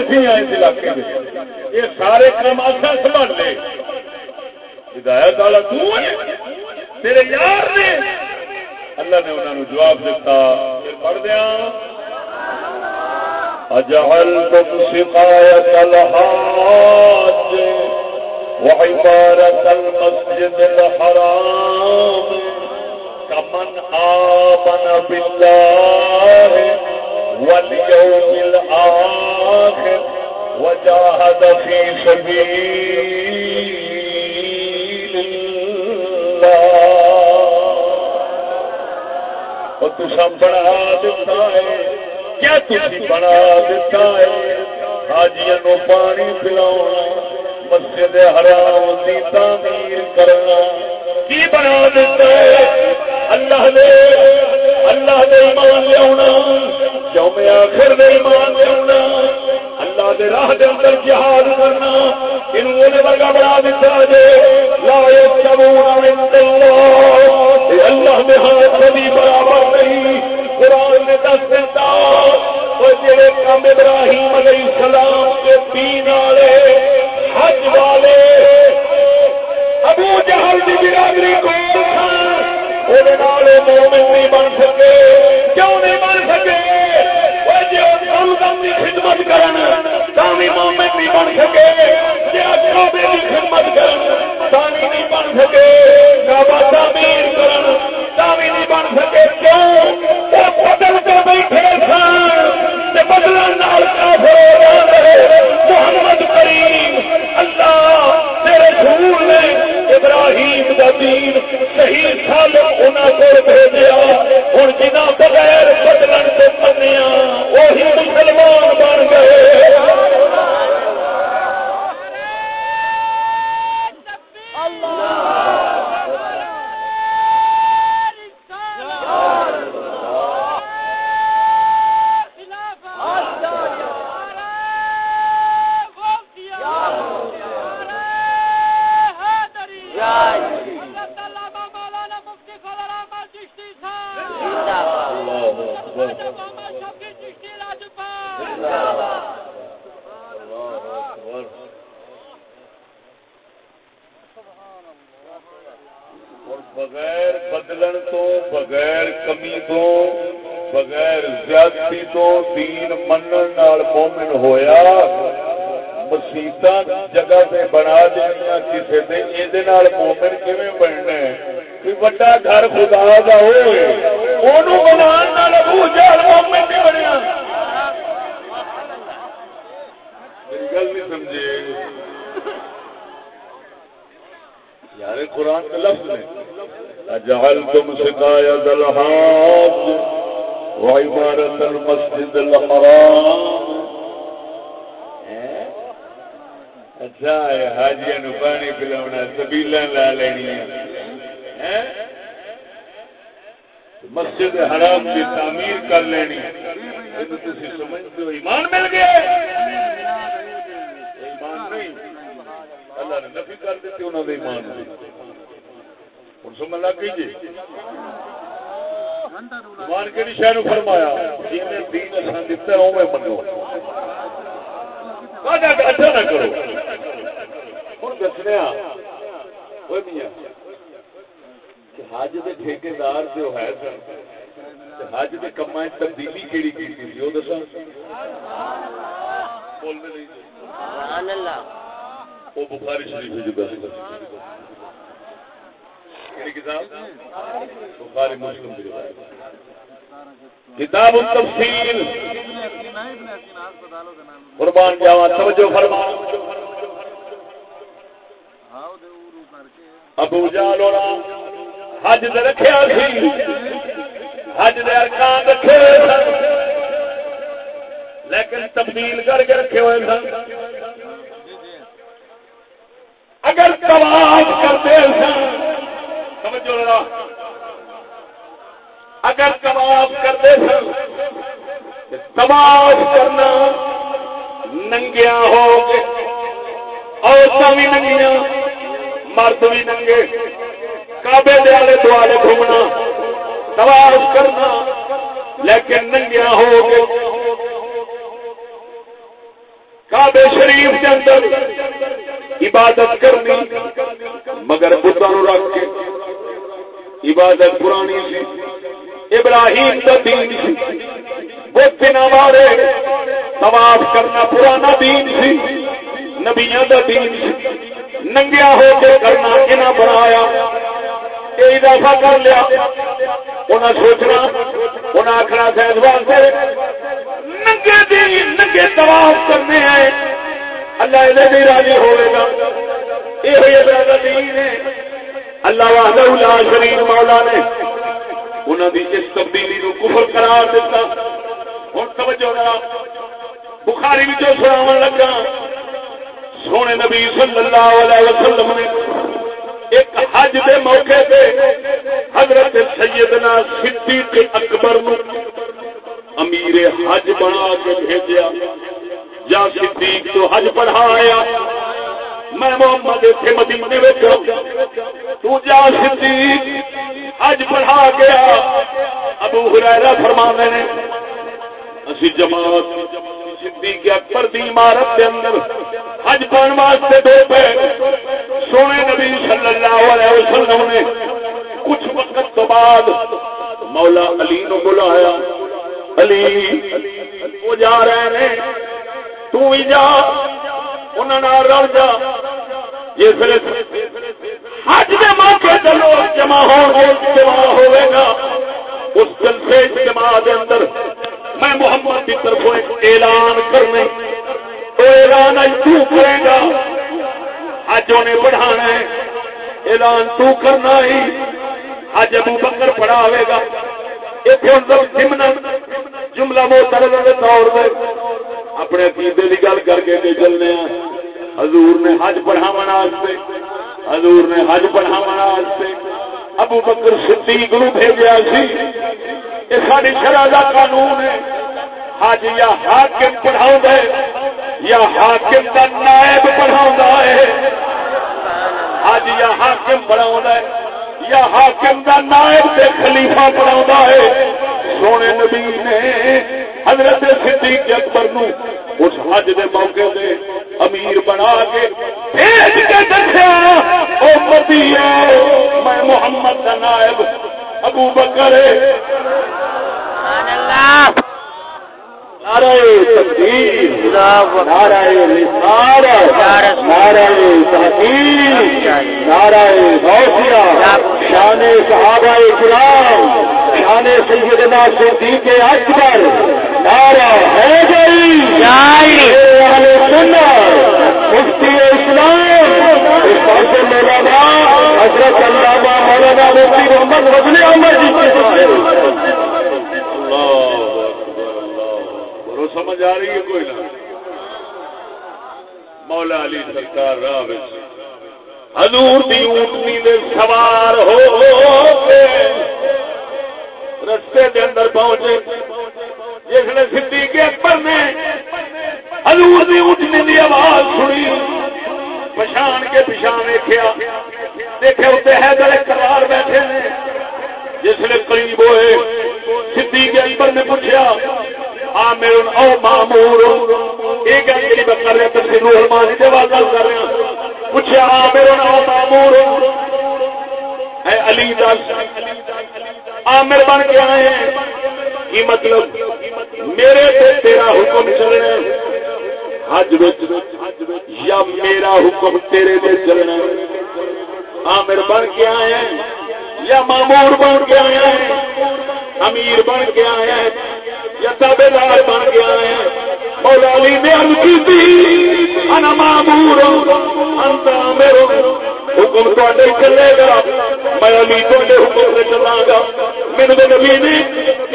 S1: بھی اسی آئے اس علاقے میں۔ یہ سارے کام اصا سنبھال لے۔ ہدایت والا تیرے یار نے۔ اللہ نے انہوں نے جواب دیتا۔ پھر پڑھ دیا۔ اجعلتم سقاية الحاج وعبارة المسجد الحرام كمن آمن بالله واليوم الآخر وجاهد في سبيل الله. وتسا بنا دیتا ہے، کیا تسی بنا دیتا ہے؟ حاجیاں نو پانی پلاؤنا، مسجد حرام دی تعمیر کرنا۔ کی بنا دیتا ہے؟ اللہ دے اللہ دے ایمان لیا لیاونا یوم آخر دے ایمان لیاونا اللہ دے راہ دے اندر جہاد کرنا، انہوں نے ورگا بنا دیتا ہے لا یستبون عند اللہ۔ اے اللہ دے ہاتھ کبھی برابر نہیں۔ قرآن نے دس دیتا، وہ جڑے کام ابراہیم علیہ السلام کے دین والے، حج والے، ابو جہل کی برادری کو مومن نہیں بن سکے۔ کیوں نہیں بن سکے؟ جی کم کم کی خدمت کرن؟ تامی مومن نہیں بن سکے جی کعبے کی خدمت کرن تامی نہیں بن سکے، کعبہ تعمیر کرن تامی نہیں بن سکے، کیوں؟ وہ بدل کے بیٹھے سن، تے بدلن نال کافر ہو جاندے محمد کریم، اللہ تیرے رسول نے ابراہیم دا دین صحیح سالم انہاں کو بھیجیا۔ ہن جنہ بغیر بدلن سے منیا ہے۔ سن حج کے کما تبدیلی کہڑی کی وہ دسا بولنے نہیں وہ بخاری شریف کتاب؟ بخاری مسلم کی روایت۔ کتاب التفسیر قربان جاوا توجہ فرما۔ ابو جال حج دے رکھیا سی۔ حج دے ارکان رکھے ہوئے سن۔ لیکن تبدیل کر کے رکھے ہوئے سن۔ اگر تباہ کرتے سن۔ سمجھو رہا اگر تباہ کرتے سن۔ تباہ کرنا ننگیا ہو گے۔ عورتیں بھی ننگیا مرد بھی ننگے۔ کابے دے دوالے گھومنا تباہ کرنا، لیکن ننگیا ہو گے کابے شریف کے اندر عبادت کرنی، مگر بتا رکھ کے عبادت پرانی سی، ابراہیم کا دین سی بت نہ مارے طواف کرنا پرانا دین سی نبیا کا دین سی، ننگیا ہو کے کرنا کنا بنایا۔ یہ اضافہ کر لیا۔ انہیں سوچنا انہیں آخنا سائز واسطے ننگے دین ننگے طواف کرنے ہیں اللہ یہ بھی راضی ہوئے گا۔ یہ دین ہے۔ اللہ وحدہ لا شریف مولا نے انہوں نے اس تبدیلی نو کفر قرار دیتا ہوں توجہ ذرا بخاری بھی جو سناو لگا۔ سونے نبی صلی اللہ علیہ وسلم نے ایک حج دے موقع پہ حضرت سیدنا صدیق اکبر نو امیر حج بنا کے بھیجیا۔ یا صدیق تو حج پڑھایا میں محمد اتنے مدینے تو جا صدیق حج پڑھا گیا ابو ہریرا فرمانے نے، اسی جماعت صدیق اکبر دی عمارت کے اندر۔ حج پڑھن واسطے دو پہ سونے نبی صلی اللہ علیہ وسلم نے کچھ وقت تو بعد مولا علی نو بلایا۔ علی، وہ جا رہے ہیں تو ہی جا، انہاں نال رل جا۔ جس حج کے موقع سے لوگ جمع ہون ہو جمع ہوئے گا۔ اس جلسے اجتماع کے اندر میں محمد کی طرف ایک اعلان کرنے تو اعلان تو کرے گا۔ حج انہیں پڑھانا ہے۔ اعلان تو کرنا ہی۔ حج ابو بکر پڑھاوے گا۔ اتنے جملہ محترم کے طور پہ۔ اپنے عقیدے کی گل کر کے چلنے حضور نے حج پڑھاو حضور نے حج پڑھاو ابو بکر صدیق نو بھیجا سی یہ ساری شرح کا قانون ہے۔ حج یا حاکم پڑھاؤ ہے یا حاکم کا نائب پڑھاؤ ہے۔ حج یا حاکم پڑھاؤ ہے یا حاکم کا نائب سے خلیفہ پڑھاؤ ہے۔ سونے نبی نے حضرت صدیق اکبر نو اس حج دے موقع دے امیر بنا کے بھیج کے دسیا میں محمد کا نائب ابو بکر۔ نعرہ تقدیر نعرہ نثار نعرہ تحقیق، نعرہ غوثیہ، شان صحابہ کرام شان سیدنا صدیق اکبر۔ گئی مفتی اسلام مولانا حضرت علامہ مولانا مفتی محمد احمد جی کے سمجھ آ رہی ہے کوئی نہ۔ مولا علی سرکار راہ حضور دی اونٹنی دے سوار ہو رستے دے اندر پہنچے۔ جس نے سدھی کے اکبر نے حضور دی اونٹنی دی آواز سنی۔ پچھان کے پچھان دیکھا دیکھے اتنے حیدر کرار بیٹھے جس نے قریب ہوئے۔ سدھی کے اکبر نے پوچھا عامر او مامور یہ گل جی میں کر رہا تفسیر الرحمان دے گل کر رہا پوچھا عامر او مامور۔ اے علی دس۔ عامر بن کے آئے ہیں کی مطلب میرے تے تیرا حکم چلنا حج یا میرا حکم تیرے تے چلنا عامر بن کے آئے ہیں یا مامور بن کے آئے ہیں امیر بن کے آئے ہیں یا تابے دار بن گیا ہے۔ مولا علی نے عرض کی تھی، انا معمور انت امر حکم تے چلے گا۔ میں علی تے حکم سے چلا گا۔ میرے نبی نے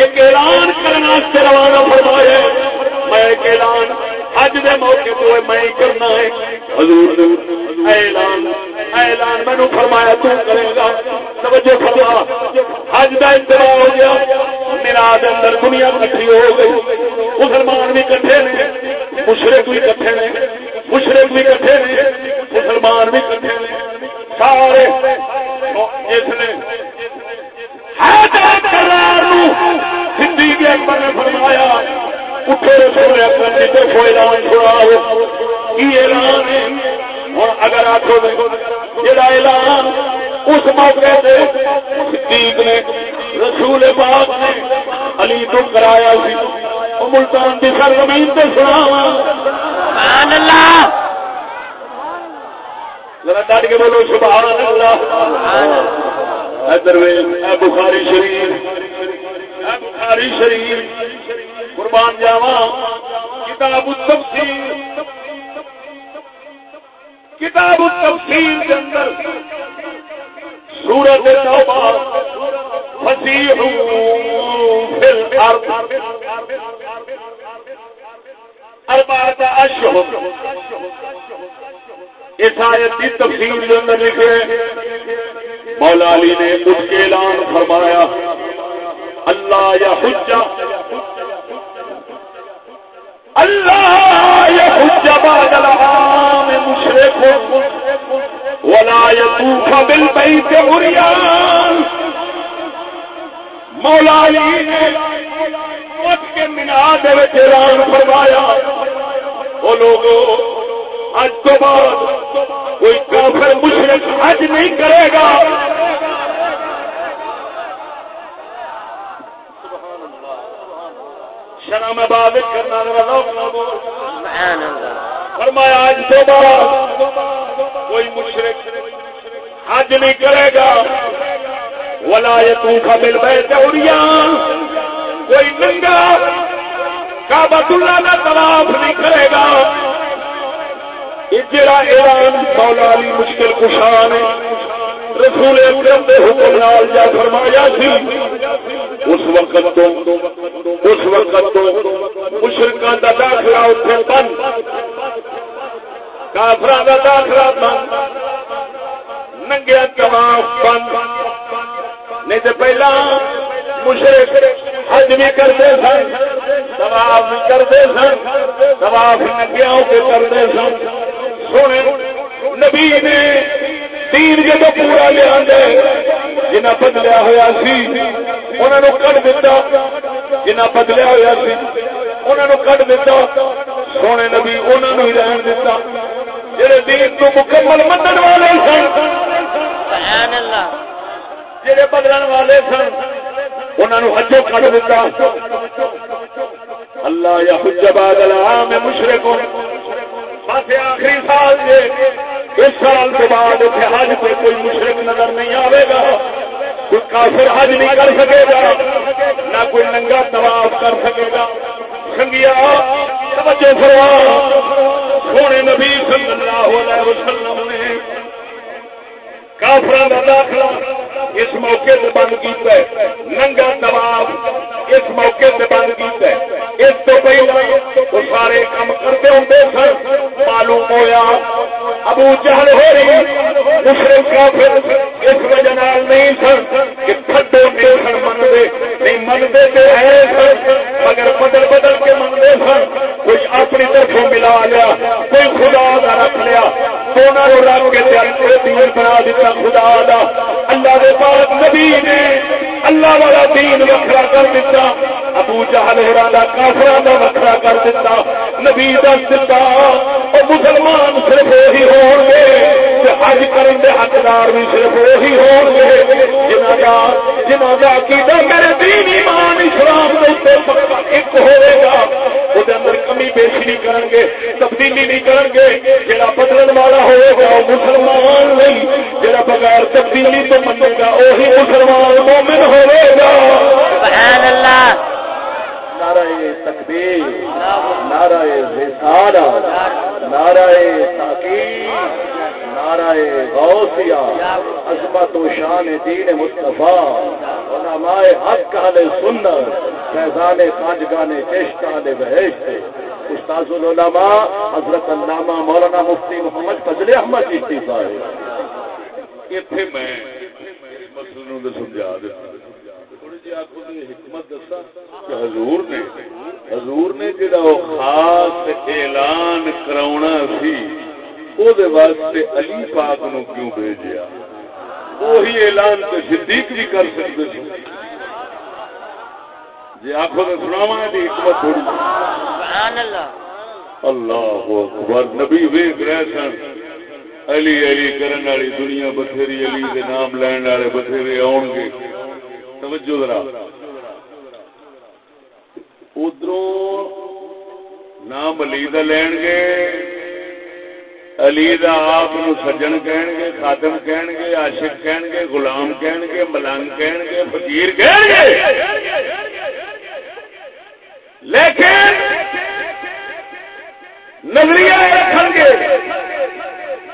S1: ایک اعلان کرنا روانہ فرمایا میں ایک اعلان اج دے موقع تو میں کرنا ہے۔ حضور اعلان اعلان مینو فرمایا تو کرے گا۔ توجہ فرما۔ اج دا انتظار ہو گیا۔ میرا اندر دنیا کٹھی ہو گئی۔ مسلمان بھی کٹھے نے۔ مشرق بھی کٹھے نے۔ مشرق بھی کٹھے نے۔ مسلمان بھی کٹھے نے۔ سارے جس نے زندگی اکبر نے فرمایا اٹھے رسول اعلان کی اعلان ہے۔ اور اگر آخو جڑا اعلان اس موقع صدیق نے، رسول پاک نے علی تو کرایا سی۔ ملتان کی سر زمین ذرا ڈٹ کے بولو، سبحان اللہ۔ ادھر بخاری شریف بخاری شریف، قربان جاوا کتاب التفسیر کتاب التفسیر کے اندر سورت توبہ فسیح فی الارض اربعت اشہر۔ اس آیت کی تفصیل کے اندر لکھے مولا علی نے اٹھ کے اعلان فرمایا، اللہ یا حجہ، اللہ یا حجہ بعد العام مشرق ولا يطوف بالبيت عريان مولا علی نے اٹھ کے مینار دے وچ اعلان فرمایا، او لوگو اج تو بعد کوئی کافر مشرک حج نہیں کرے گا۔ شرم باد کرنا فرمایا اج تو بعد کوئی مشرق حج نہیں کرے گا۔ ولا کا مل رہے کوئی ننگا کابت اللہ کا طواف نہیں کرے گا۔ جڑا ایران مولا علی مشکل کشان رسول اکرم دے حکم نال جا فرمایا سی، اس وقت تو، اس وقت تو مشرقوں کا داخلہ اتنے بند کافر کا داخلہ بند ننگیا تمام بند۔ نہیں تو پہلا مشرق حج بھی کرتے سن سواب بھی کرتے سن سواب ننگیا کے کرتے سن۔ سونے نبی نے تین جب پورا لیا جنہ بدلیا ہوا سی انہوں کٹ دتا جنہ بدلیا ہوا سی انہوں کٹ دتا سونے نبی انہوں نے رہن دتا۔ جڑے دین تو مکمل منن والے سن جڑے بدلن والے سن انہوں کٹ دیتا اللہ یا حج بعد العام مشرق بس آخری سال جے اس سال کے بعد اتنے حج پہ کوئی مشرق نظر نہیں آئے گا۔ کوئی کافر حج نہیں کر سکے گا، نہ کوئی ننگا طواف کر سکے گا۔ سنگیا، توجہ فرما۔ سونے نبی صلی اللہ علیہ وسلم نے کافر کا داخلہ اس موقع سے بند کیتا ہے۔ ننگا طواف اس موقع سے بند کیتا ہے۔ اس تو پہلے وہ سارے کام کرتے ہوں سن۔ معلوم ہویا ابو جہل ہو رہی دوسرے کافر اس وجہ نہیں سن کہ تھڈو نہیں سن منتے نہیں منتے تو ہے سن، مگر بدل بدل کے منتے سن۔ کوئی اپنی طرفوں ملا لیا، کوئی خدا کا رکھ لیا۔ دونوں رکھ کے دین بنا دیتا خدا دا۔ اللہ دے مبارک نبی نے اللہ والا دین وکھرا کر دیتا ابو جہل ہورا کافرا کافر دا وکھرا کر دیتا نبی دس دیتا اور مسلمان صرف وہی ہو گے۔ حج کرن دے حقدار بھی صرف وہی ہون گے جنہاں دا جنہاں دا عقیدہ میرے دین ایمان اسلام دے اوپر ایک ہوے گا اندر کمی بیشی نہیں کریں گے تبدیلی نہیں کریں گے۔ جڑا بدلن والا ہوئے گا مسلمان نہیں۔ جڑا بغیر تبدیلی تو منے گا وہی مسلمان مومن ہوئے گا۔
S2: سبحان اللہ۔
S1: نعرہ تکبیر نعرہ رسالہ نعرہ تحقیق نعرہ غوثیہ عظمت و شان دین مصطفیٰ، علماء حق، اہل سنت، فیضان خانجگان چشت، اہل بہشت، استاذ العلماء حضرت علامہ مولانا مفتی محمد فضل احمد چشتی صاحب۔ اتنے میں مسئلے سمجھا دیتا۔ جی حکمت دسا کہ حضور نے حضور نے جڑا وہ خاص اعلان کراؤنا سی واسطے علی پاک نو کیوں بھیجیا وہی اعلان صدیق بھی کر سکتے جی سناوا حکمت تھوڑی
S2: سبحان اللہ
S1: اللہ اکبر نبی رہے سن علی علی کرن والی دنیا بتھیری علی کے نام لین والے بتھیرے آن گے توجہ ذرا ادھر نام علی دا لین گے علی دا آپ سجن کہن گے، خادم کہن گے، عاشق کہن گے، غلام کہن گے، ملنگ کہن گے، فقیر کہن گے۔ لیکن نظریہ رکھن گے،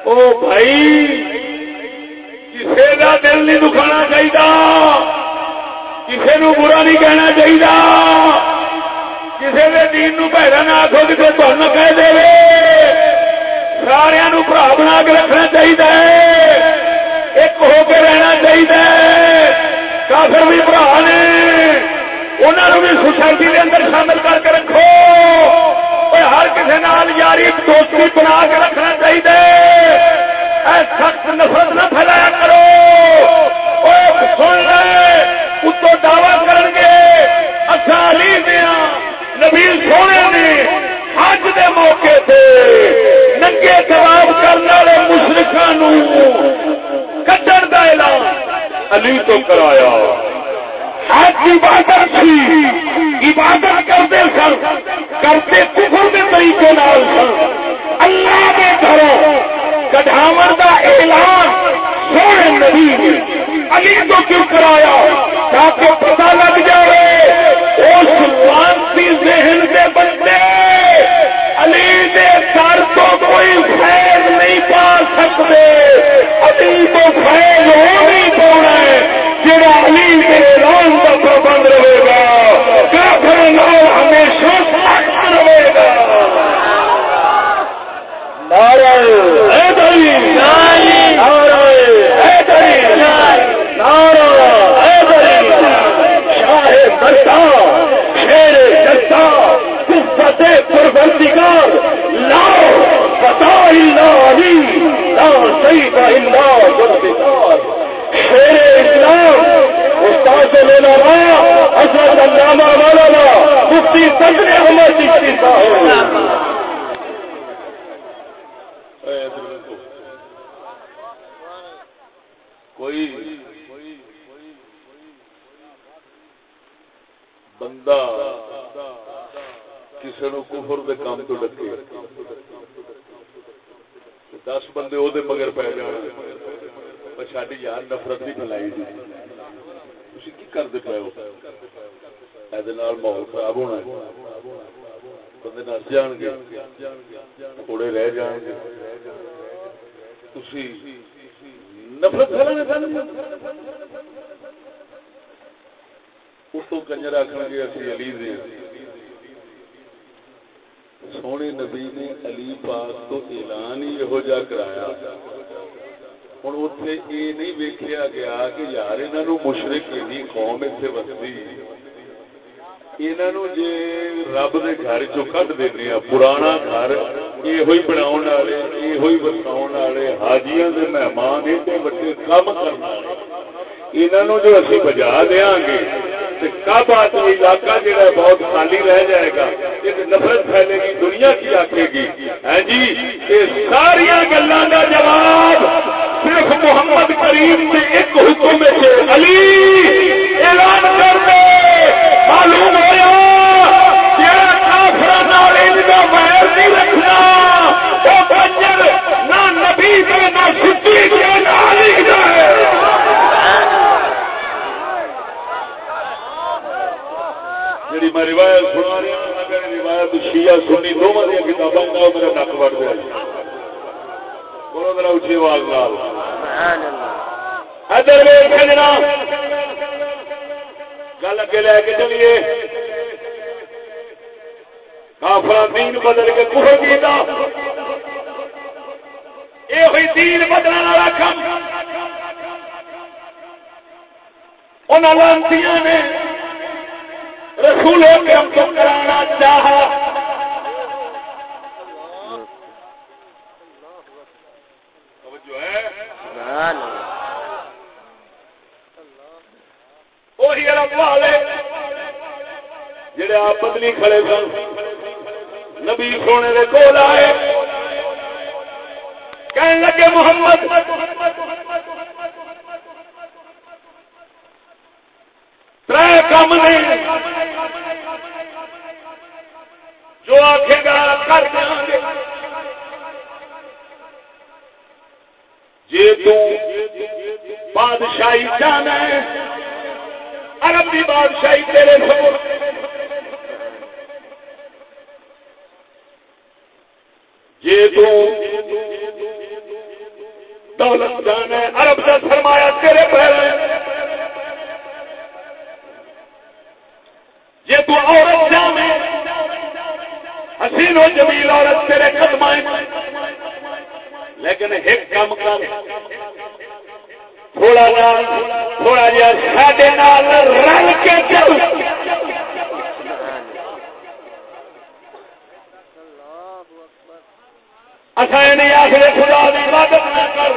S1: او بھائی کسی کا دل نہیں دکھانا چاہیے کسی نو برا نہیں کہنا چاہیے کسی کے دین نو پیڑا نہ آخو کسی تم کہہ دے۔ سارا برا بنا کے رکھنا چاہیے ایک ہو کے رہنا چاہیے کافر بھی برا نے۔ انہوں بھی سوسائٹی کے اندر شامل کر کے رکھو۔ اور ہر کسی نال یاری دوستی بنا کے رکھنا چاہیے سخت نفرت نہ پھیلایا کرو۔ سن لے اتو دعوی کرن گے۔ اچھا علی دیا نبی سونے نے حج دے موقع تے ننگے جواب کرنے والے مشرقوں کٹن کا اعلان۔ علی تو کرایا۔ حج عبادت سی۔ عبادت کرتے سن۔ کرتے کفر کے طریقے نال سن۔ اللہ کے گھروں کٹاو کا اعلان سونے نبی علی تو کیوں کرایا؟ تاکہ پتا لگ جائے اس لانسی ذہن کے بندے۔ علی دے سر تو کوئی فیض نہیں پا سکتے۔ علی تو فیض ہو نہیں پاؤنا ہے۔ جڑا علی کے اعلان کا پابند رہے گا کافر نال ہمیشہ ساتھ رہے گا۔ نعرہ۔ حیدری نعرہ۔ حیدری شاہ شیر جسا قوت پروردگار لاؤ بتا اللہ علی لا سید اللہ ذوالفقار شیر اسلام، استاد العلماء حضرت علامہ مولانا مفتی صدر احمد چشتی صاحب۔ کوئی بندہ کسی نو کفر دے کام تو ڈکے۔ دس بندے وہ مگر پی جان۔ ساری یار نفرت نہیں پھیلائی دی۔ تھی کی کرتے پے ہو؟ یہ ماحول خراب ہونا ہے۔ بندے نس جان گے۔ تھوڑے رہ جان گے۔ تسی نفرت پھیلانے پھیلانے اتو کنجر آخر گے اسی علی دے سونے نبی نے علی پاک تو اعلان ہی یہو جا کرایا ہوں اتے یہ نہیں ویکیا گیا کہ یار انہوں مشرق نہیں قوم اتنے وستی انہوں جے رب دے گھر چو کٹ دینا پرانا گھر یہ بنا یہ وساؤ والے حاجیاں دے مہمان ایڈے وڈے کام کرنے انہوں جو اسی بجا دیا گے کب آج علاقہ جہا بہت خالی رہ جائے گا۔ یہ نفرت پھیلے گی، دنیا کی آکھے گی۔ ہاں جی یہ ساری گلوں کا جواب صرف محمد کریم سے ایک حکم سے علی اعلان کر دے۔ معلوم ہوا کافر ویر نہیں رکھنا۔ وہ بچر نہ نبی نہ سدھی نہ علی جی میں روایت سنا رہا ہوں، اگر روایت شیعہ سنی، دونوں دیا کتابیں کا میرا نک بڑھ گیا بولو ذرا اچھی آواز لال ادھر ہاں، سجنا گل اگے لے کے چلیے۔ کافر دین بدل کے کفر کیتا۔ یہ ہوئی دین بدلنے والا کام انہوں لانتیاں نے۔ رسولوں رسول اکرم کو کرانا چاہا جو ہے وہی عرب والے جڑے آپ بدلی کھڑے سن۔ نبی سونے دے کول آئے۔ کہنے لگے، محمد تر کم نہیں۔ جو آخے گا کر دیا گے۔ جی تادشاہی جانا ہے، عرب کی بادشاہی تیرے سو جی دولت جانا ہے، عرب کا سرمایہ تیرے پیر جی عورت جانے حسین و جمیل عورت تیرے قدم لیکن ایک کام کر۔ تھوڑا نال تھوڑا جہا ساڈے نال رل کے چل۔ اصا نہیں آخر خدا کی عبادت نہ کر۔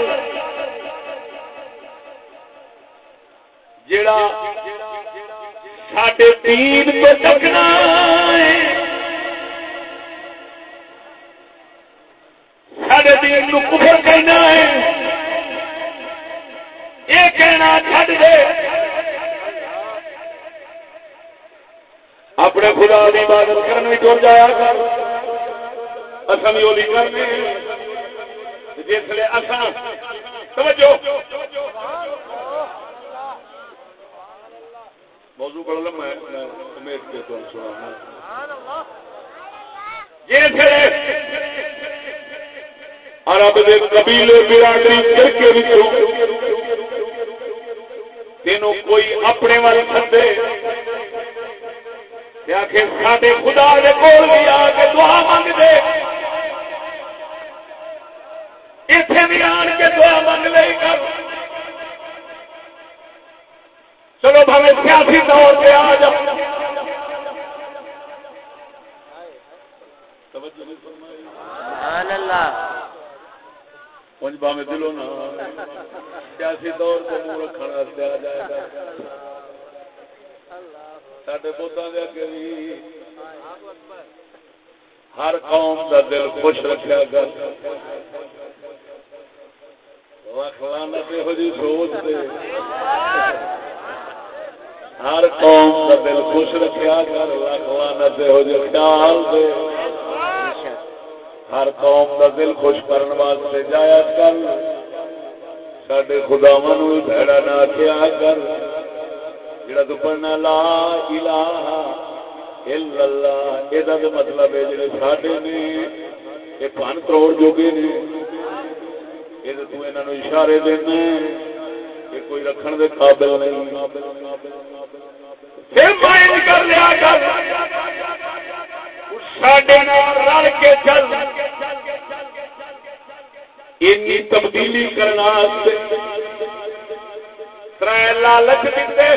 S1: جڑا ساڈے دین تو ڈکنا ہے۔ سارے دین نو کفر کہنا ہے۔ یہ کہنا چھڈ دے۔ اپنے خدا کی عبادت کرنے بھی ٹر جایا کر۔ اصل بھی وہی کرنے جس لیے اصل توجہ۔ موضوع بڑا لمبا ہے میں امید کے تو سنا عرب دے قبیلے برادری فرقے تینوں کوئی اپنے وال سدے آخر ساڈے خدا دے کول بھی آ کے دعا منگ دے سیاسی پہ آ جاؤ۔ اللہ۔ انج باویں دلوں نہ۔ سیاسی طور سے منہ رکھنے واسطے آ جائے۔ گا سڈے بوتوں کے اگے بھی ہر قوم کا دل خوش رکھا یہو جی سوچ دے ہر قوم کا دل خوش رکھیا کر لکھوانا دے ہو جو خیال دے۔ ہر قوم کا دل خوش کرنے واسطے جایا کر۔ سڈے خداوا نو بھڑا نہ آخیا کر۔ جڑا تو پڑھنا لا الہ الا اللہ یہ مطلب ہے جڑے ساڈے نے، یہ پن کروڑ جوگے نے۔ یہ تو انہوں اشارے دینا یہ کوئی رکھن دے قابل نہیں۔ پھر مائنڈ کر لیا کر رل کے چل۔ اینی تبدیلی کرنا تر لالچ دیتے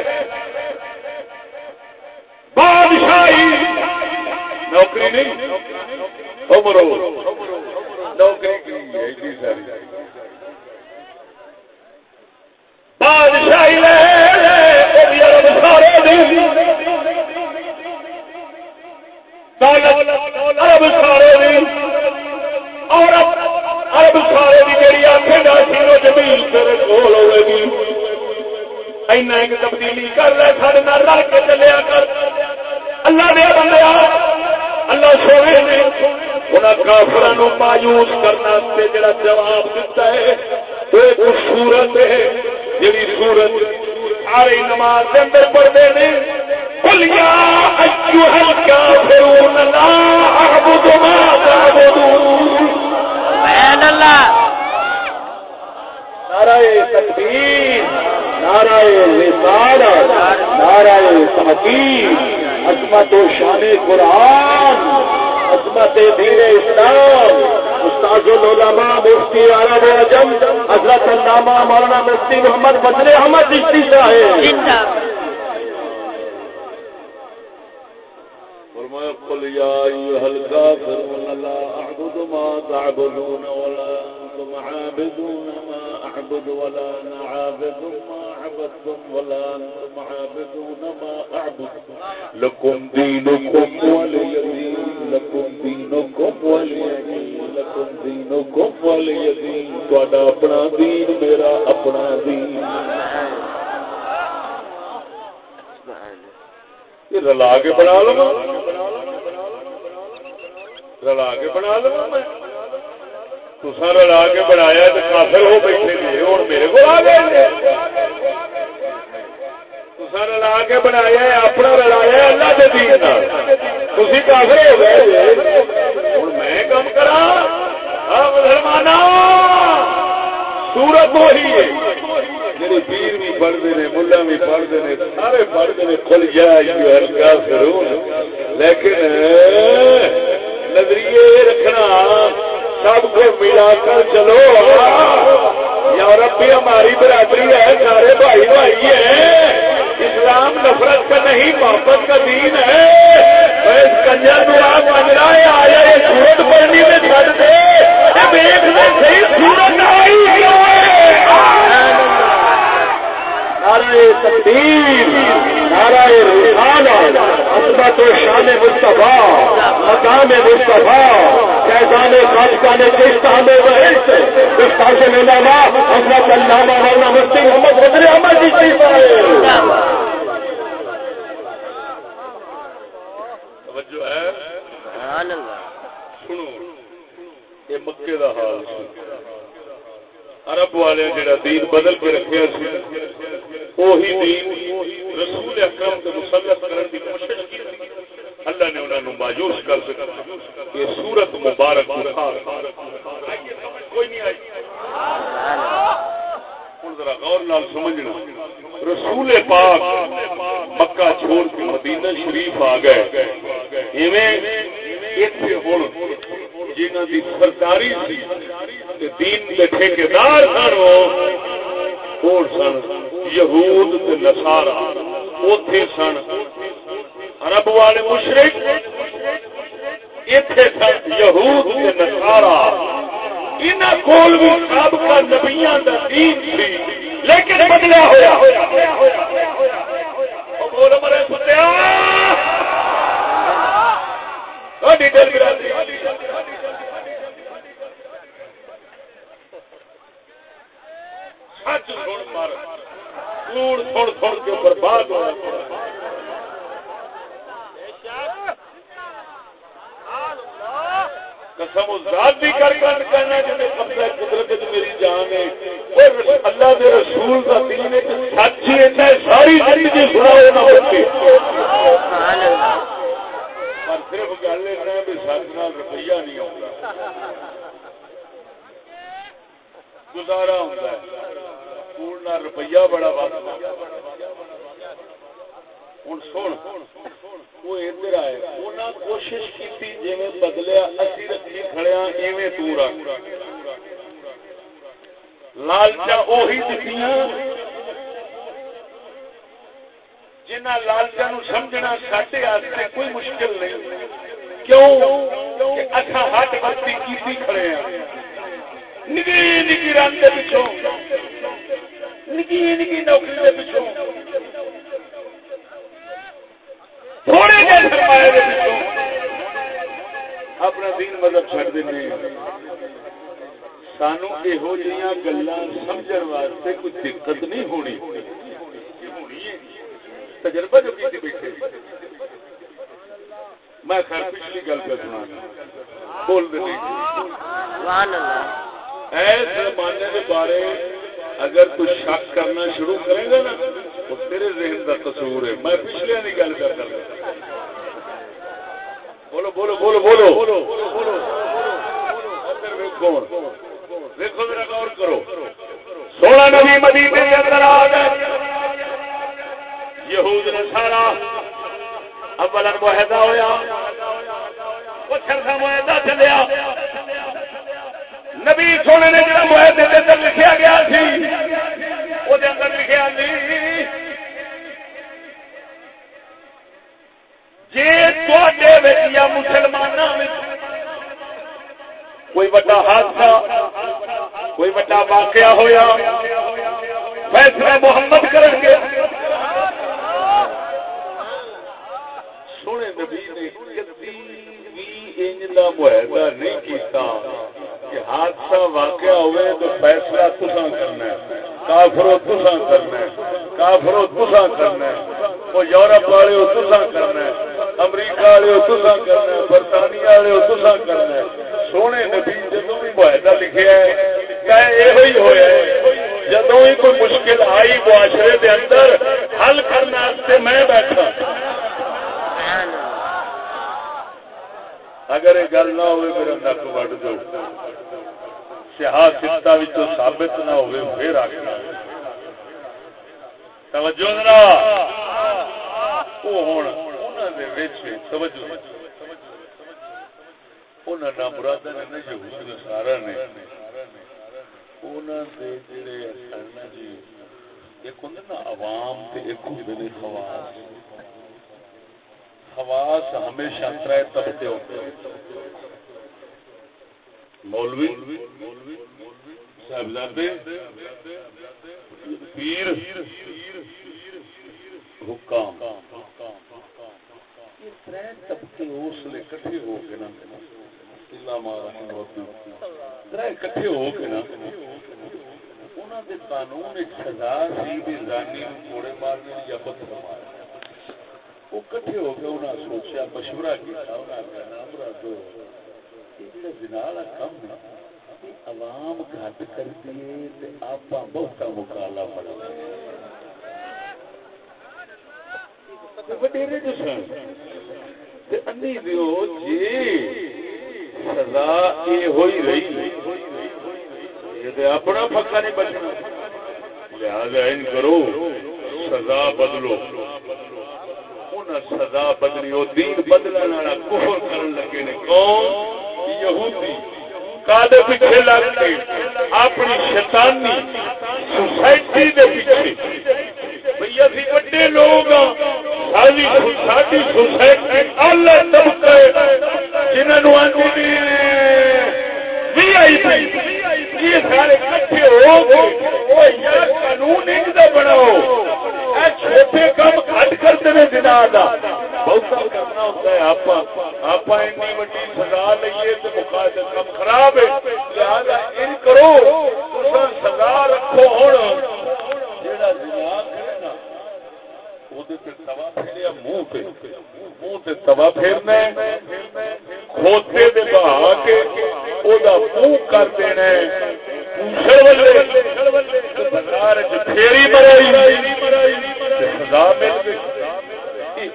S1: بادشاہی۔ نوکری نہیں۔ عمرو نوکری کی ساری۔ بادشاہی سارے سارے تیرے کول ہوے گی اینا ایک تبدیلی کر لے سارے رل کے چلیا کر۔ اللہ دیا بندے اللہ سونے نے مایوس کرنے جڑا جواب دیتا ہے تو ایک سورت ہے۔ جڑی سورت سارے نماز کے اندر پڑھتے ہیں۔ قل يا أيها الكافرون لا أعبد ما تعبدون۔
S2: سبحان الله
S1: نعرہ تکبیر نعرہ رسالت نعرہ تحقیق عظمت و شان قرآن عظمت دین اسلام۔ استاد العلماء مفتی عرب و عجم حضرت علامہ مولانا مفتی محمد بدر احمد چشتی صاحب۔
S2: زندہ
S1: فرمایا، قل يا ايها الكافرون لا اعبد ما تعبدون ولا انتم عابدون ما اعبد ولا انا عابد ما عبدتم ولا انتم عابدون ما اعبد لكم دينكم ولي دين لكم دينكم ولي دين لكم دينكم ولي دين تہاڈا اپنا دین، میرا اپنا دین. یہ رلا کے بنا لو رلا کے بنا لو میں. تسا رلا کے بنایا تو کافر ہو بیٹھے جی ہوں میرے کو آ گئے تسا رلا کے بنایا اپنا رلایا اللہ کے دین تھی کافر ہو گئے ہوں میں کم کرا مسلمان سورت وہی ہے۔ جڑے پیر بھی پڑھتے ہیں ملا بھی پڑھتے ہیں سارے پڑھتے ہیں کھل جائے ضرور لیکن نظریے رکھنا سب کو ملا کر چلو۔ یورپ بھی ہماری برادری ہے، سارے بھائی بھائی ہیں۔ اسلام نفرت کا نہیں، محبت کا دین ہے۔ کنجر دعا بن رہا ہے، آیا یہ سورت پڑھنی میں چھڑ دے۔ دیکھنے صحیح سورت آئی نعرہ تقدیر نعرہ رسالہ عصمت و شان مصطفیٰ، مقام مصطفیٰ۔ فیضان خالقان خاصان کشتان وحش استاذ علامہ حضرت علامہ مولانا مفتی محمد بدر احمد جی صاحب توجہ ہے؟
S2: سبحان اللہ۔
S1: سنو، یہ مکے دا حال عرب والے جڑا دین بدل کے رکھیا سی وہی دین رسول اکرم تے مسلط کرن دی کوشش کی۔ اللہ نے انہاں نو مایوس کر دتا یہ سورت مبارک اٹھا کوئی نہیں آئی۔ ہن ذرا غور نال سمجھنا۔ رسول پاک مکہ چھوڑ کے مدینہ شریف آ گئے۔ ایویں ایتھے ہن جنہ دی سرداری سی تے دین دے ٹھیکیدار سن وہ سن؟ یہود تے نصارا اوتھے سن عرب والے مشرک، ایتھے سن یہود تے نصارا انہاں کول بھی سابقہ نبیاں دا دین سی، لیکن بدلیا ہویا۔ او بول مرے ستیا سچ سن پر کوڑ سن سن کے برباد ہوا قسم ذات کر کر کرنا جس نے قبضہ قدرت وچ میری جان ہے۔ اور اللہ دے رسول دا دین ہے کہ سچ ہی ہے ساری زندگی سناؤ نہ ہوتی
S2: سبحان اللہ
S1: پر صرف گل ہے کہ سچ نال روپیہ نہیں ہوندا گزارا ہوندا ہے۔ کوڑ نال روپیہ بڑا وقت ہوں سن، وہ ادھر آئے۔ انہیں کوشش کی جی بدلیا، اسی رکھی کھڑیا ایویں تو رکھ لالچا اہی دتیاں جنہ لالچا نو سمجھنا ساڈے واسطے کوئی مشکل نہیں۔ کیوں؟ کہ اچھا ہٹ بستی کیتی کھڑے ہیں نکی نکی رنگ کے پچھوں نکی نکی نوکری کے پچھوں تھوڑے جہ سرمایہ کے پچھوں اپنا دین مذہب چڑھ دینے۔ سانو یہو جہاں گلا سمجھن واسطے کوئی دقت نہیں ہونی۔ تجربہ جو کی بیٹھے۔ میں خیر پچھلی گل پہ سنا بول دے نہیں۔ ایس زمانے کے بارے اگر تو شک کرنا شروع کرے گا نا، تو تیرے ذہن کا قصور ہے۔ میں پچھلے کی گل کر رہا بولو بولو بولو بولو بولو ادھر ویکھو ویکھو ذرا غور کرو سونا نبی مدینے کے اندر آ گئے یہود نے سارا اول معاہدہ ہویا پتھر کا معاہدہ چلیا نبی سونے نے جڑا معاہدے کے اندر لکھیا گیا سی وہ اندر لکھیا سی جی تے یا مسلمانوں کوئی بڑا حادثہ، کوئی بڑا واقعہ ہویا، فیصلہ محمد کریں گے۔ سونے نبی نے کدی بھی انج دا معاہدہ نہیں کیتا کہ حادثہ واقعہ ہوئے تو فیصلہ تساں کرنا ہے۔ کافرو تساں کرنا ہے۔ کافرو تساں کرنا ہے۔ یورپ والے تساں کرنا ہے۔ امریکہ والے ہو کرنا برطانیہ والے ہو کرنا سونے نبی جدوں بھی معاہدہ لکھیا ہے کہے یہ ہی ہویا ہے، جدوں ہی کوئی مشکل آئی معاشرے دے اندر، حل کرنے واسطے میں بیٹھا۔ اگر یہ گل نہ ہوئے، میرا نک وڈ دو۔ سیاح ثابت نہ ہوئے، پھر آ توجہ ذرا۔ وہ ہوں انہوں دے وچ توجہ انہوں نے مرادہ نے نا یہود نصارا نے۔ انہوں دے جڑے سن جی ایک ہوں نا عوام تے ایک ہوں نے خواص۔ خواص ہمیشہ تر طبقے ہوتے ہیں مولوی صاحبزادے، پیر، حکام۔ تر طبقے اس لیے کٹھے ہو کے نا تر کٹھے ہو کے نا انہوں دے قانون ایک سزا سی بھی زانی نو کوڑے مارنے یا پتھر مارنے وہ کٹھے ہو کے انہوں نے سوچا مشورہ کیا انہوں نے آخیا نام رادو یہ جڑا زنا والا کم ہے عوام گھٹ کر دیے تے آپ بہتا مکالا پڑ وڈیرے جو سن۔ انی دیو جی سزا یہ ہوئی رہی۔ یہ تے اپنا پکا نہیں بچنا۔ لہذا ان کرو، سزا بدلو۔ انہیں سزا بدلی، وہ دین بدلنے والا کفر کرن لگے نے۔ کون یہودی کادے پیچھے لگ کے، اپنی شیطانی سوسائٹی دے پیچھے۔ بھئی اسی بڑے لوگ ہاں۔ ساری ساری سوسائٹی اعلی طبقے جنہاں نو وی آئی پی یہ سارے کٹھے ہو او یار، قانون ایک دا بناؤ۔ اے چھوٹے کرتے ہیں دا بہت کرنا ہوتا ہے وڈی سزا لئیے مقاصد کم خراب ہے۔ لہذا ان کرو، تساں سزا رکھو ہن۔ جیڑا زنا کرے نا او دے تے توا پھیریا منہ تے توا پھیرنا کھوتے دے بہا کے دا منہ کر دینا پوچھڑ بازار پھیری مرائی سزا مل گئی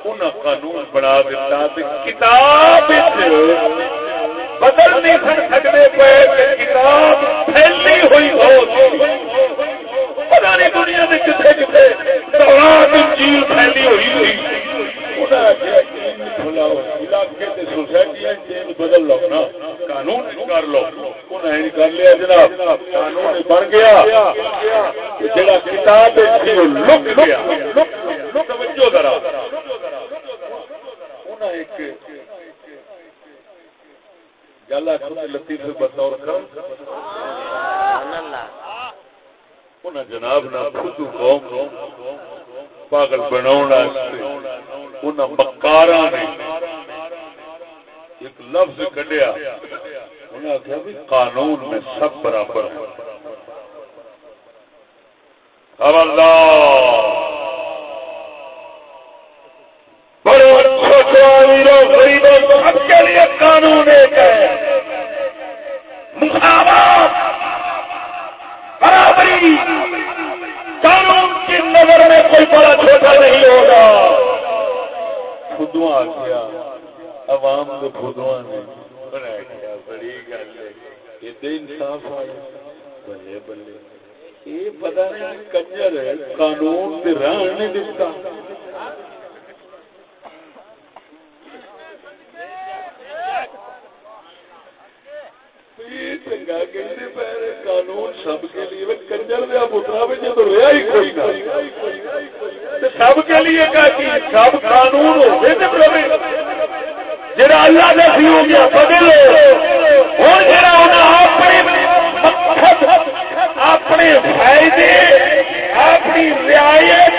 S1: قانون بنا دیتا کتاب بدل نہیں سن سکتے پے کتاب پھیلی ہوئی پتا نہیں دنیا میں کتنے کتنے چیز پھیلی ہوئی ہوئی۔ بدل لو نا۔ قانون کر لو۔ انہیں کر لیا جناب۔ قانون بن گیا۔ جڑا کتاب لک گیا۔ توجہ ذرا۔ گل آخر لطیف بطور کر جناب نہ خود قوم پاگل بنا مکارا نے ایک لفظ کڈیا انہیں آخیا بھی قانون میں سب برابر ہے۔ خبردار بڑے غریبوں سب کے لیے قانون ایک ہے۔ برابری قانون کی نظر میں کوئی بڑا چھوٹا نہیں ہوگا۔ خودوں آ گیا۔ عوام کے خودوا نے۔ بڑی گل ہے۔ انصاف والے۔ بلے بلے یہ پتا نہیں کنجر قانون سے رہن نہیں دتا چنگا قانون سب کے لیے کنجر دیا پترا بھی جب رہا ہی کوئی نہ سب کے لیے سب قانون ہو جڑا اللہ نے سی ہو گیا بدل ہوں جا اپنے مقصد اپنے فائدے اپنی رعایت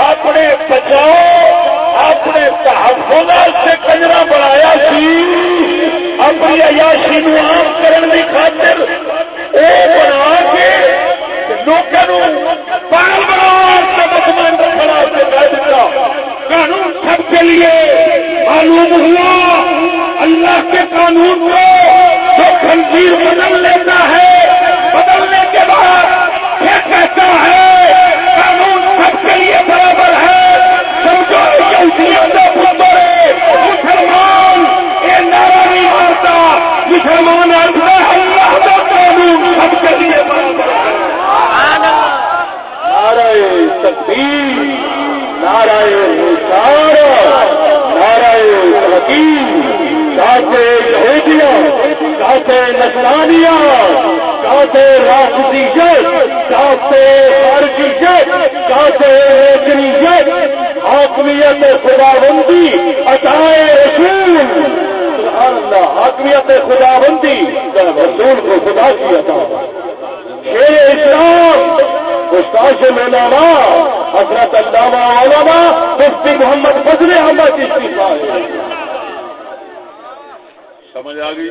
S1: اپنے بچاؤ اپنے تحفظ سے کجرا بنایا سی۔ اپنی عیاشی نو عام کرنے کی خاطر وہ بنا کے لوگوں پاگل بنا دیتا قانون سب کے لیے معلوم ہوا۔ اللہ کے قانون کو جو خنزیر بدل لیتا ہے، بدلنے کے بعد یہ کہتا ہے مسلمان یہ نعرہ نہیں مارتا مسلمان اللہ کا قانون سب کے لیے نعرہ تقدیر نعرہ حکیم کاتے یہودیاں کاتے نسلانیاں کاتے راشدیت کاتے خارجیت کاتے ریتریت حاکمیت خدا بندی عطائے رسول۔ سبحان اللہ، حاکمیت خدا بندی رسول کو خدا کی عطا۔ شیر اسلام استاد مولانا، حضرت علامہ علامہ مفتی محمد فضل احمد استعفا سمجھ آ گئی؟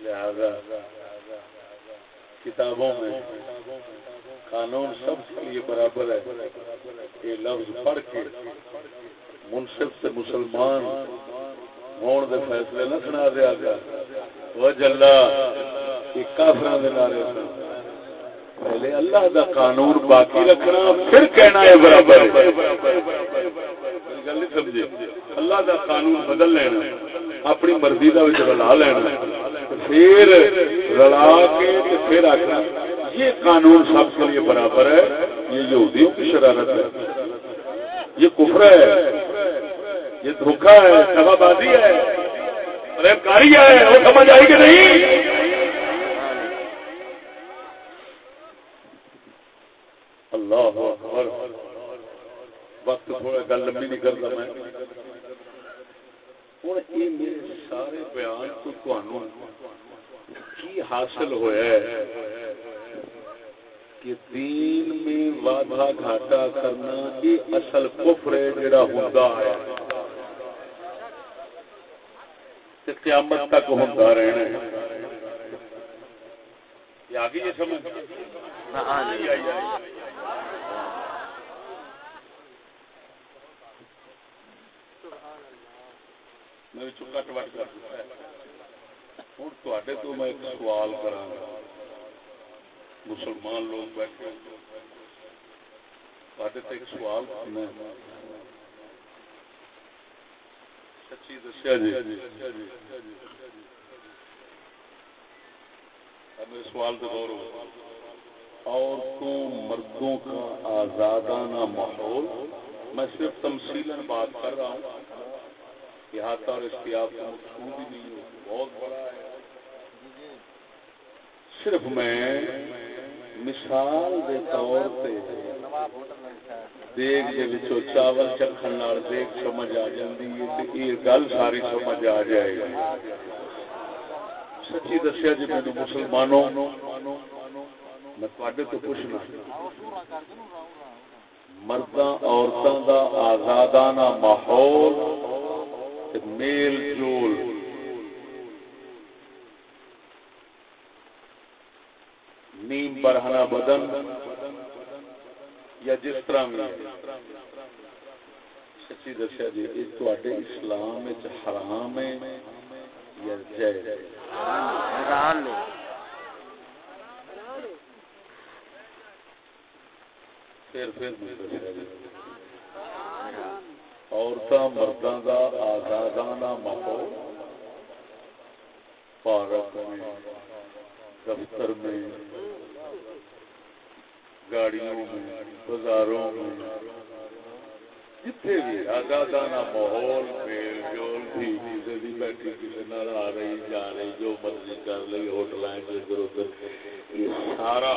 S1: لہذا کتابوں میں قانون سب کے لیے برابر ہے۔ یہ لفظ پڑھ کے منصف سے مسلمان ہون دے فیصلے نہ سنا دیا گیا۔ وہ جلا کافر نعرے پہلے اللہ دا قانون باقی رکھنا، پھر کہنا ہے برابر گل نہیں سمجھے۔ اللہ دا قانون بدل لینا، اپنی مرضی کا رلا لینا۔ پھر رلا کے پھر آخنا یہ قانون سب کے لیے برابر ہے، یہ یہودیوں کی شرارت ہے۔ یہ کفر ہے۔ یہ دھوکہ ہے سبا بازی ہے۔ کاری ہے، وہ سمجھ آئی کہ نہیں؟ اللہ اکبر۔ وقت تھوڑا گل لمبی نہیں کرتا میں۔ ہوں یہ میرے سارے بیان تو تمہوں کی حاصل ہوا ہے کہ دین میں وعدہ گھاٹا کرنا یہ اصل کفر ہے جڑا ہوندا ہے۔ قیامت تک ہوتا رہنا ہے۔ یہ آگے یہ سمجھ۔ ہاں، میں کٹ وٹ کر ہوں تے تو میں ایک سوال کرا مسلمان لوگ بیٹھے تے ایک سوال کرنا سچی دسیا جی۔ میرے سوال تو غور ہو۔ عورتوں، مردوں کا آزادانہ ماحول، میں صرف تمثیل بات کر رہا ہوں۔ احاطہ اور اشتیاق کا مقصود ہی نہیں ہو بہت بڑا ہے۔ صرف میں مثال دے طور پہ دیگ دے وچوں چاول چکھن نال دیگ سمجھ آ جاندی ہے تے یہ گل ساری سمجھ آ جائے گی۔ سچی دسیا جی مینوں مسلمانوں، میں تواڈے تو پوچھنا مرداں عورتاں دا آزادانہ ماحول میل جول۔ نیم برہنا بدن یا جس طرح بھی سچی دسیا جی یہ تے اسلام حرام ہے یا جائز پھر پھر میں دسیا جی عورتوں مردوں کا آزادانہ ماحول۔ پارک میں، دفتر میں، گاڑیوں میں، بازاروں میں، جتھے بھی آزادانہ ماحول، میل جول بھی کسی بھی بیٹھی کسی نہ آ رہی، جا رہی، جو مرضی کر لی ہوٹل ادھر ادھر، یہ سارا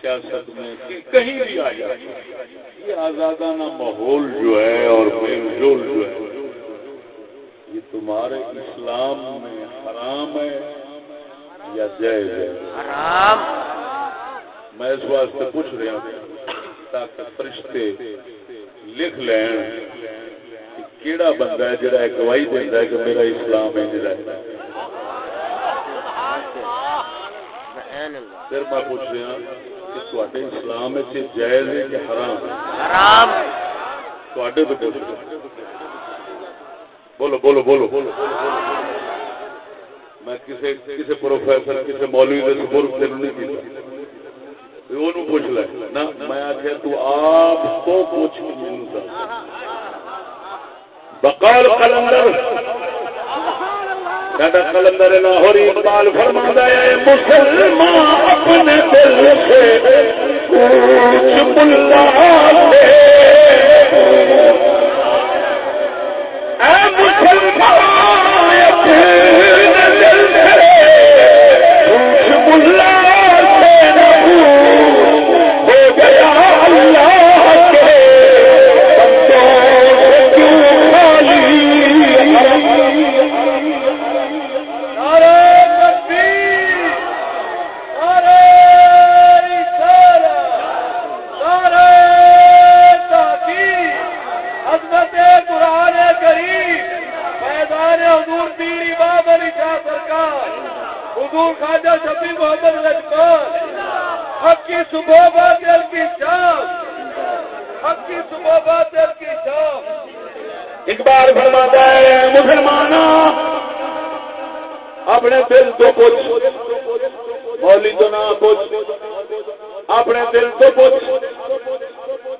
S1: سیاست میں کہیں بھی آ جائے۔ یہ آزادانہ ماحول جو ہے اور میل جول جو ہے یہ تمہارے اسلام میں حرام ہے یا جائز ہے؟
S2: حرام۔
S1: میں اس واسطے پوچھ رہا ہوں تاکہ فرشتے لکھ لین کہ کیڑا بندہ ہے جڑا گواہی دینا ہے کہ میرا اسلام ہے۔ جڑا ہے پھر میں پوچھ رہا کہ تے اسلام جائز ہے کہ حرام
S2: حرام
S1: تو پوچھ رہا بولو بولو بولو میں کسی کسی پروفیسر کسی مولوی کے سپرد تین نہیں کیتا پوچھ لے نہ میں تو آپ تو پوچھ مینو دس بقال قلندر ساڈا قلندر لاہوری اقبال فرما ہے مسلمان اپنے دل سے پوچھ ملا سے
S3: حضور خواجہ شفیع محمد لجپال حق کی صبح بات دل کی شام، حق کی صبح بات دل کی شام۔
S1: اقبال فرماتا ہے مسلمان اپنے دل تو پوچھ مولی تو نہ پوچھ اپنے دل تو پوچھ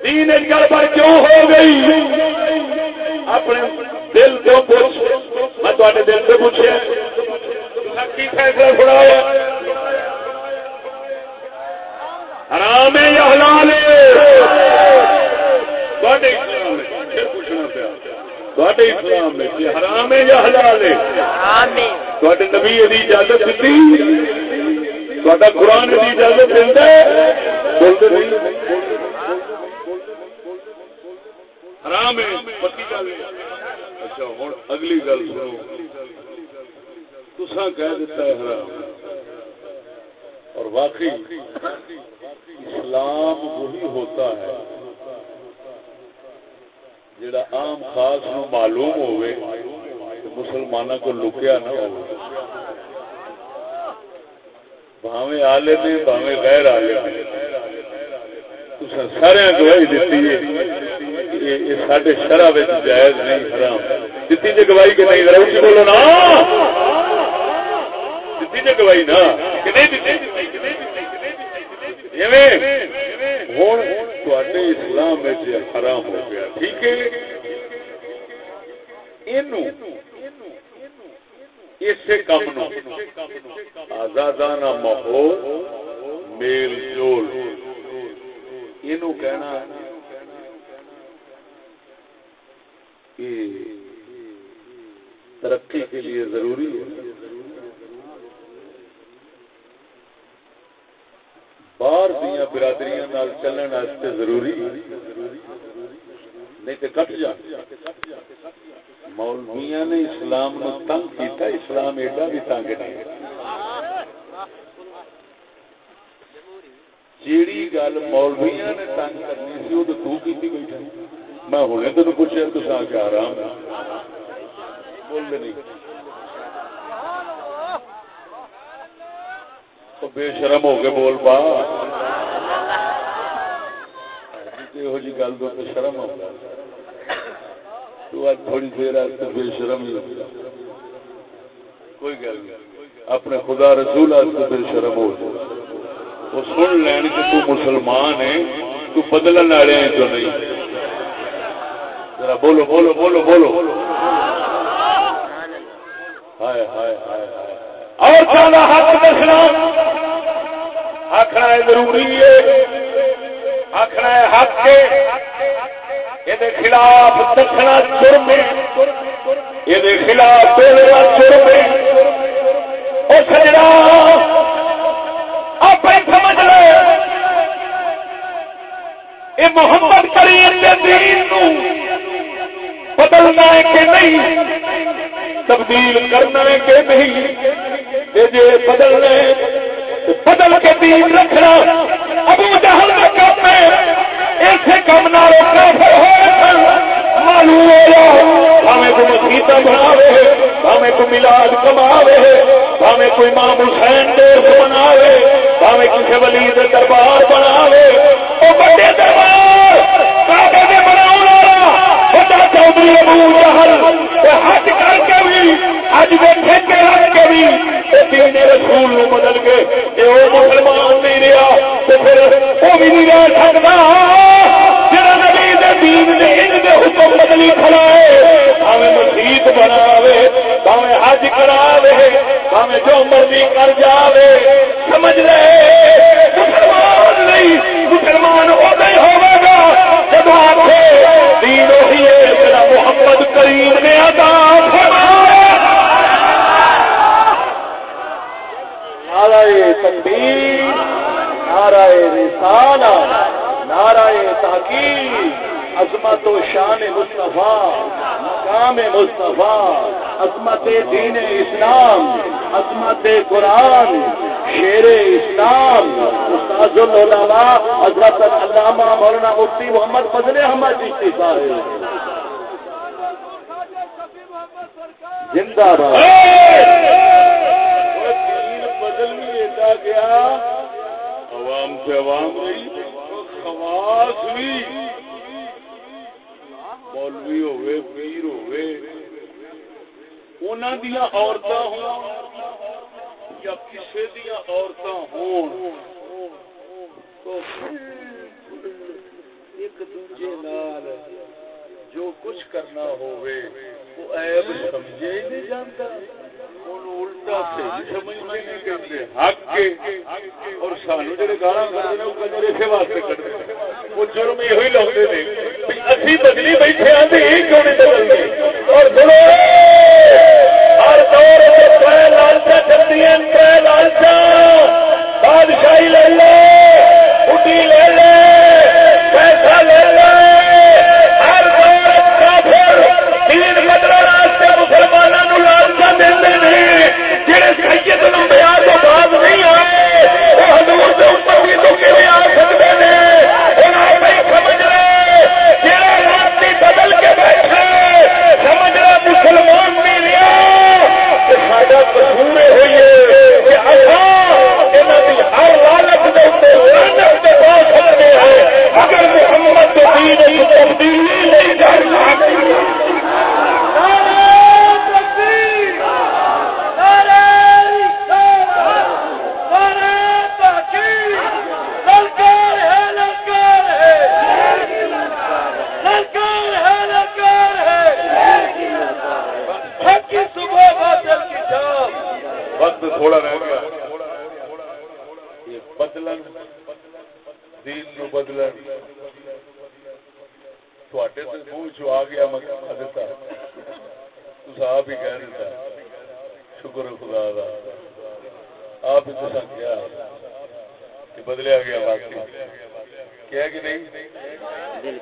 S1: دین ایک گڑبڑ کیوں ہو گئی؟ اپنے دل تو پوچھ میں تے دل سے پوچھے۔ فیصلہ تھوڑا حرام ہے یا حلال پوچھنا پیا۔ اسلام میں کہ حرام ہے یا حلال ہے؟ نبی اجازت دیتی قرآن کی اجازت دینا بولتے نہیں۔ حرام ہے اچھا ہوں اگلی گل سنو۔ تسا کہہ دیتا ہے حرام۔ اور واقعی اسلام وہی ہوتا ہے جڑا عام خاص نو معلوم ہوئے مسلمانوں کو لکیا نہ ہو بھاوے آلے نے بھاوے غیر آلے نے سارے گواہی دیتی ہے یہ سارے شرح جائز نہیں، حرام۔ دیتی جی گواہی کہ نہیں، ذرا اچھی بولو نا۔ دیتی جی گواہی نا، کہ نہیں دیتی ہوں تے اسلام حرام ہو گیا، ٹھیک ہے؟ اسے کام نو، آزادانہ ماحول، میل جول۔ یہ کہنا کہ ترقی کے لیے ضروری ہے۔ باہر دیا برادری چلن ضروری۔ نہیں تو کٹ جا۔ مولویا نے اسلام نو تنگ کیتا، اسلام ایڈا بھی تنگ نہیں جیڑی گل مولویا نے تنگ کرنی سی وہ تو کی بیٹھا۔ میں ہوں تین پوچھا تو آ کے آرام بول نہیں۔ تو بے شرم ہو کے بول پا۔ یہ جی گل تو شرم ہو تو اج تھوڑی دیر بے شرم ہی کوئی گل نہیں۔ اپنے خدا رسول بے شرم ہو جائے۔ وہ سن لین کہ تو مسلمان ہے، تو بدلن والے تو نہیں۔ ذرا بولو بولو بولو بولو۔ ہائے ہائے ہائے ہائے۔ اور زیادہ حق دسنا آخنا ضروری ہے۔ آخنا حق یہ خلاف دکھنا جرم یہ خلاف بولنا جرم وہ سجنا آپ سمجھ لو یہ محمد کریم کے دین بدلنا ہے کہ نہیں؟ تبدیل کرنا ہے کہ نہیں؟ جی بدلنا بدل کے دین رکھنا، ابو جہل کا کام ہے، ایسے کام نہ کافر ہو معلوم ہو ہمیں کو مسیح بناوے ہمیں کو ملاد کماوے ہمیں کوئی امام حسین دوست بناوے ہمیں کسی ولی دربار بناوے۔ وہ بڑے دربار کافے بناؤ چودھری ابو جہل حج کر کے بھی اج بیٹھے کے ہٹ کے بھی دین رسول نو بدل کے یہ وہ مسلمان نہیں رہا، تو پھر وہ بھی نہیں رہ سکتا۔ نبی دے دین دے ان دے حکم بدلی کھڑا ہے ہمیں مسیت بناوے ہمیں حج کراوے ہمیں جو مرضی کر جاوے۔ سمجھ لے، مسلمان نہیں، مسلمان وہ نہیں ہوگا جب آپ دین وہی ہے محمد کریم نے ادا تکبیر نعرہ رسالہ، نعرہ تحقیق، عظمت و شان مصطفیٰ، مقام مصطفیٰ، عظمت دین اسلام، عظمت قرآن شیر اسلام استاد العلماء حضرت علامہ مولانا مفتی محمد فضل احمد جی چشتی صاحب۔ زندہ باد۔ بھی گیا؟ عوام سے عوام رہی خواص بھی مولوی ہوئے، پیر ہوئے انہوں دیا عورتیں ہوں یا کسی دیا عورتیں ہون، تو ایک دوجے نال جو کچھ کرنا ہوئے، وہ عیب سمجھے ہی نہیں جانتا اور سانو جڑے گالا واسطے جرم ہی اسی بدلی بیٹھے کیوں نہیں اور سنو ہر دور تر لالچا لالچا بادشاہی لے لے بڈی لے جڑے سید الانبیاء تو بعد نہیں آئے، وہ حضور دے اوپر بھی تو کیویں آ سکدے نے؟ انہاں نہیں سمجھ رہے۔ جڑے راستے بدل کے بیٹھے سمجھ رہا مسلمان نہیں رہا
S4: کہ ساڈا قصور ہوئیے
S1: کہ اساں انہاں ہر لالچ دے اوپر لعنت دے پا سکتے ہیں اگر محمد تبدیلی نہیں کر سکتے تھوڑا رہ گیا۔ یہ بدلن دین نو بدلن۔ تھوڑے تو منہ چ آ گیا میں کہا دیتا آپ ہی کہہ دیتا شکر خدا دا۔ آپ ہی تصا کیا کہ بدلیا گیا واقعی۔ کیا کہ نہیں؟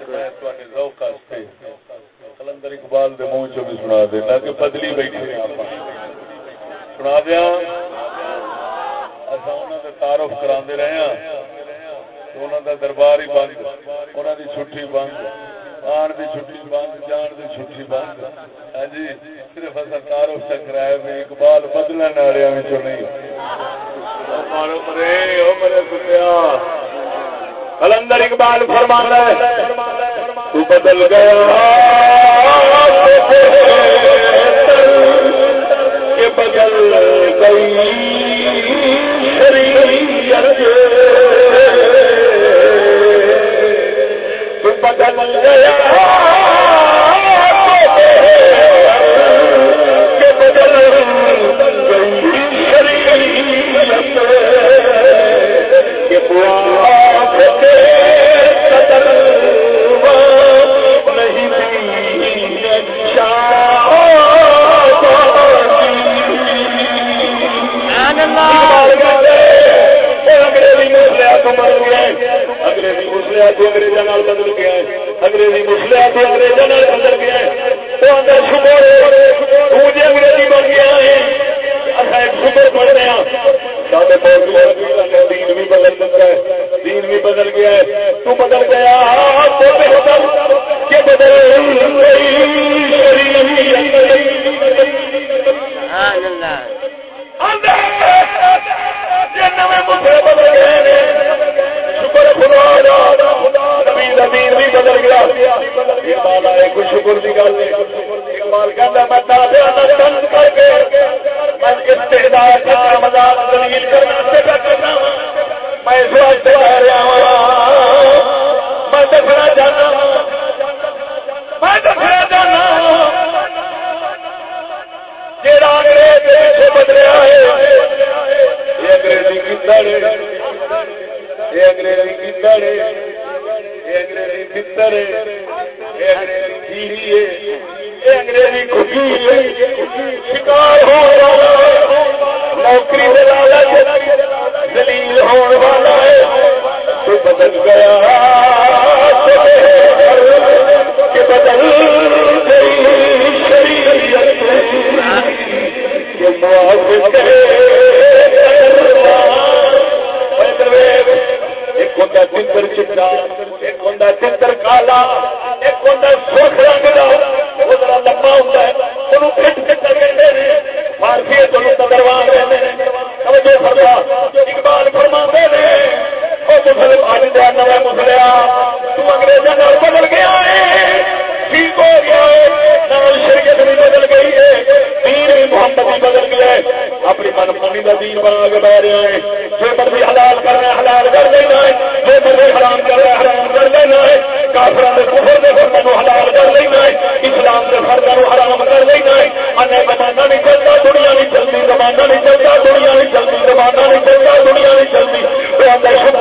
S1: تھوڑے ذوق واسطے کلندر اقبال دے منہ چ بھی سنا دینا کہ بدلی بیٹھے ہیں آپ سنا دیا۔ اصا انہوں نے تعارف کرا رہے ہیں انہوں دا دربار ہی بند انہوں دی چھٹی بند۔ آن دی چھٹی بند، جان دی چھٹی بند۔ ہاں جی صرف اصا تعارف چکرایا بھی اقبال بدلنے والے نہیں؟ مارو مرے او مرے کتیا کلندر اقبال فرمانا ہے، تو بدل گیا۔ بدل گیا کہ بدل گئی شریعت کہ قدر نہیں بھی انگریزی مسلیا تو مر گیا انگریزی مسلیا تو اگریزوں بدل گیا انگریزی مسلیا تو اگریزوں بدل گیا تو اندر شکر انگریزی بن گیا ہے شکر پڑھ رہے ہیں دین بھی بدل چکا ہے دین بھی بدل گیا ہے تو بدل گیا تو کہ بدل بدل گیا۔ شکر کی گل اقبال میں تنگ کر کے میں مزاق دلیل کرنا میں اس ইসলাম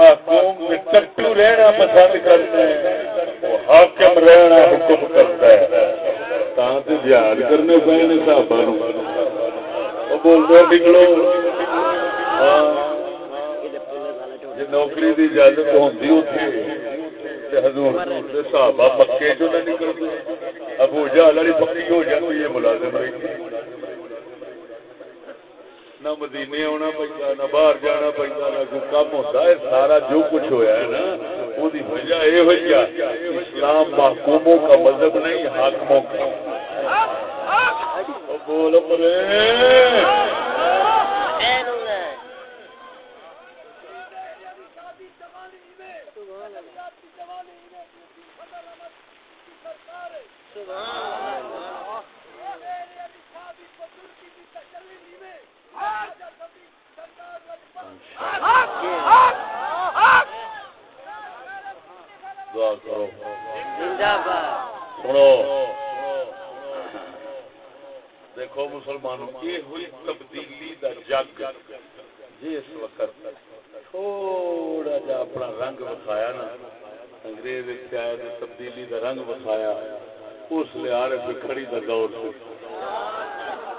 S1: محکوم میں چٹو رہنا پسند کرنا ہے، وہ حاکم رہنا حکم کرتا ہے۔ تاں تو جہاد کرنے پے نے صحابہ وہ بولتے نکلو۔ جی نوکری کی اجازت ہوتی اتنے حضور صحابہ مکے چ نہ نکلتے۔ ابو جہل والی پکی ہو جاتی ہے، ملازم رہی۔ نہ مدینے آنا پہنتا نہ باہر جانا پہنتا نہ کوئی کام ہوتا ہے سارا جو کچھ ہویا ہے نا وہ وجہ یہ ہوئی اسلام محکوموں کا مذہب نہیں حاکموں کا بول مرے دعا کرو سنو۔ دیکھو مسلمانوں، یہ ہوئی تبدیلی دا جگ۔ جی اس وقت تھوڑا جا اپنا رنگ وکھایا نا۔ انگریز آئے نے تبدیلی دا رنگ وکھایا۔ اس لیے آر کھڑی دا دور سے۔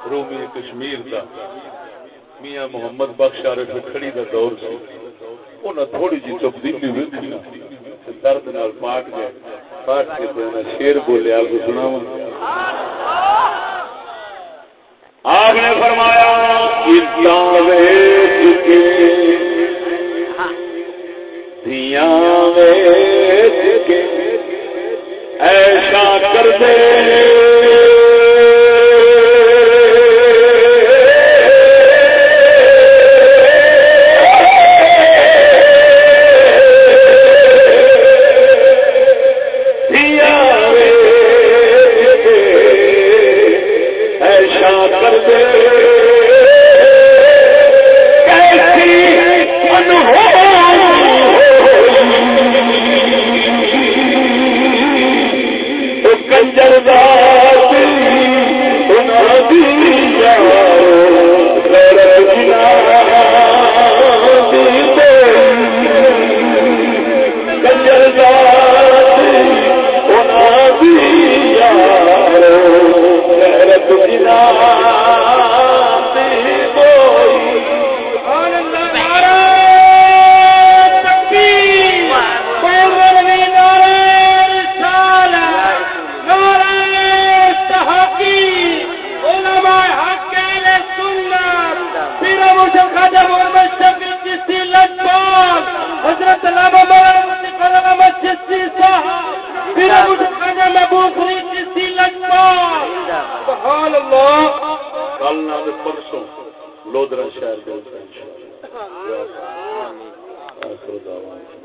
S1: رومی کشمیر دا۔ میاں محمد بخش عارف کھڑی دا دور سے۔ انہیں تھوڑی جی تبدیلی ویکھی درد نال پاٹ گئے پاٹ کے تو شیر بولے آپ کو سنا آپ نے فرمایا ایسا کر دے۔ حضرت علامہ مولانا مستقل احمد
S3: چشتی صاحب پھر ابو سکھانا محبوب فری چشتی لجپا سبحان اللہ۔
S1: کل نام پرسوں لودرا شہر کے انشاءاللہ سبحان اللہ۔ اخر دعوانا۔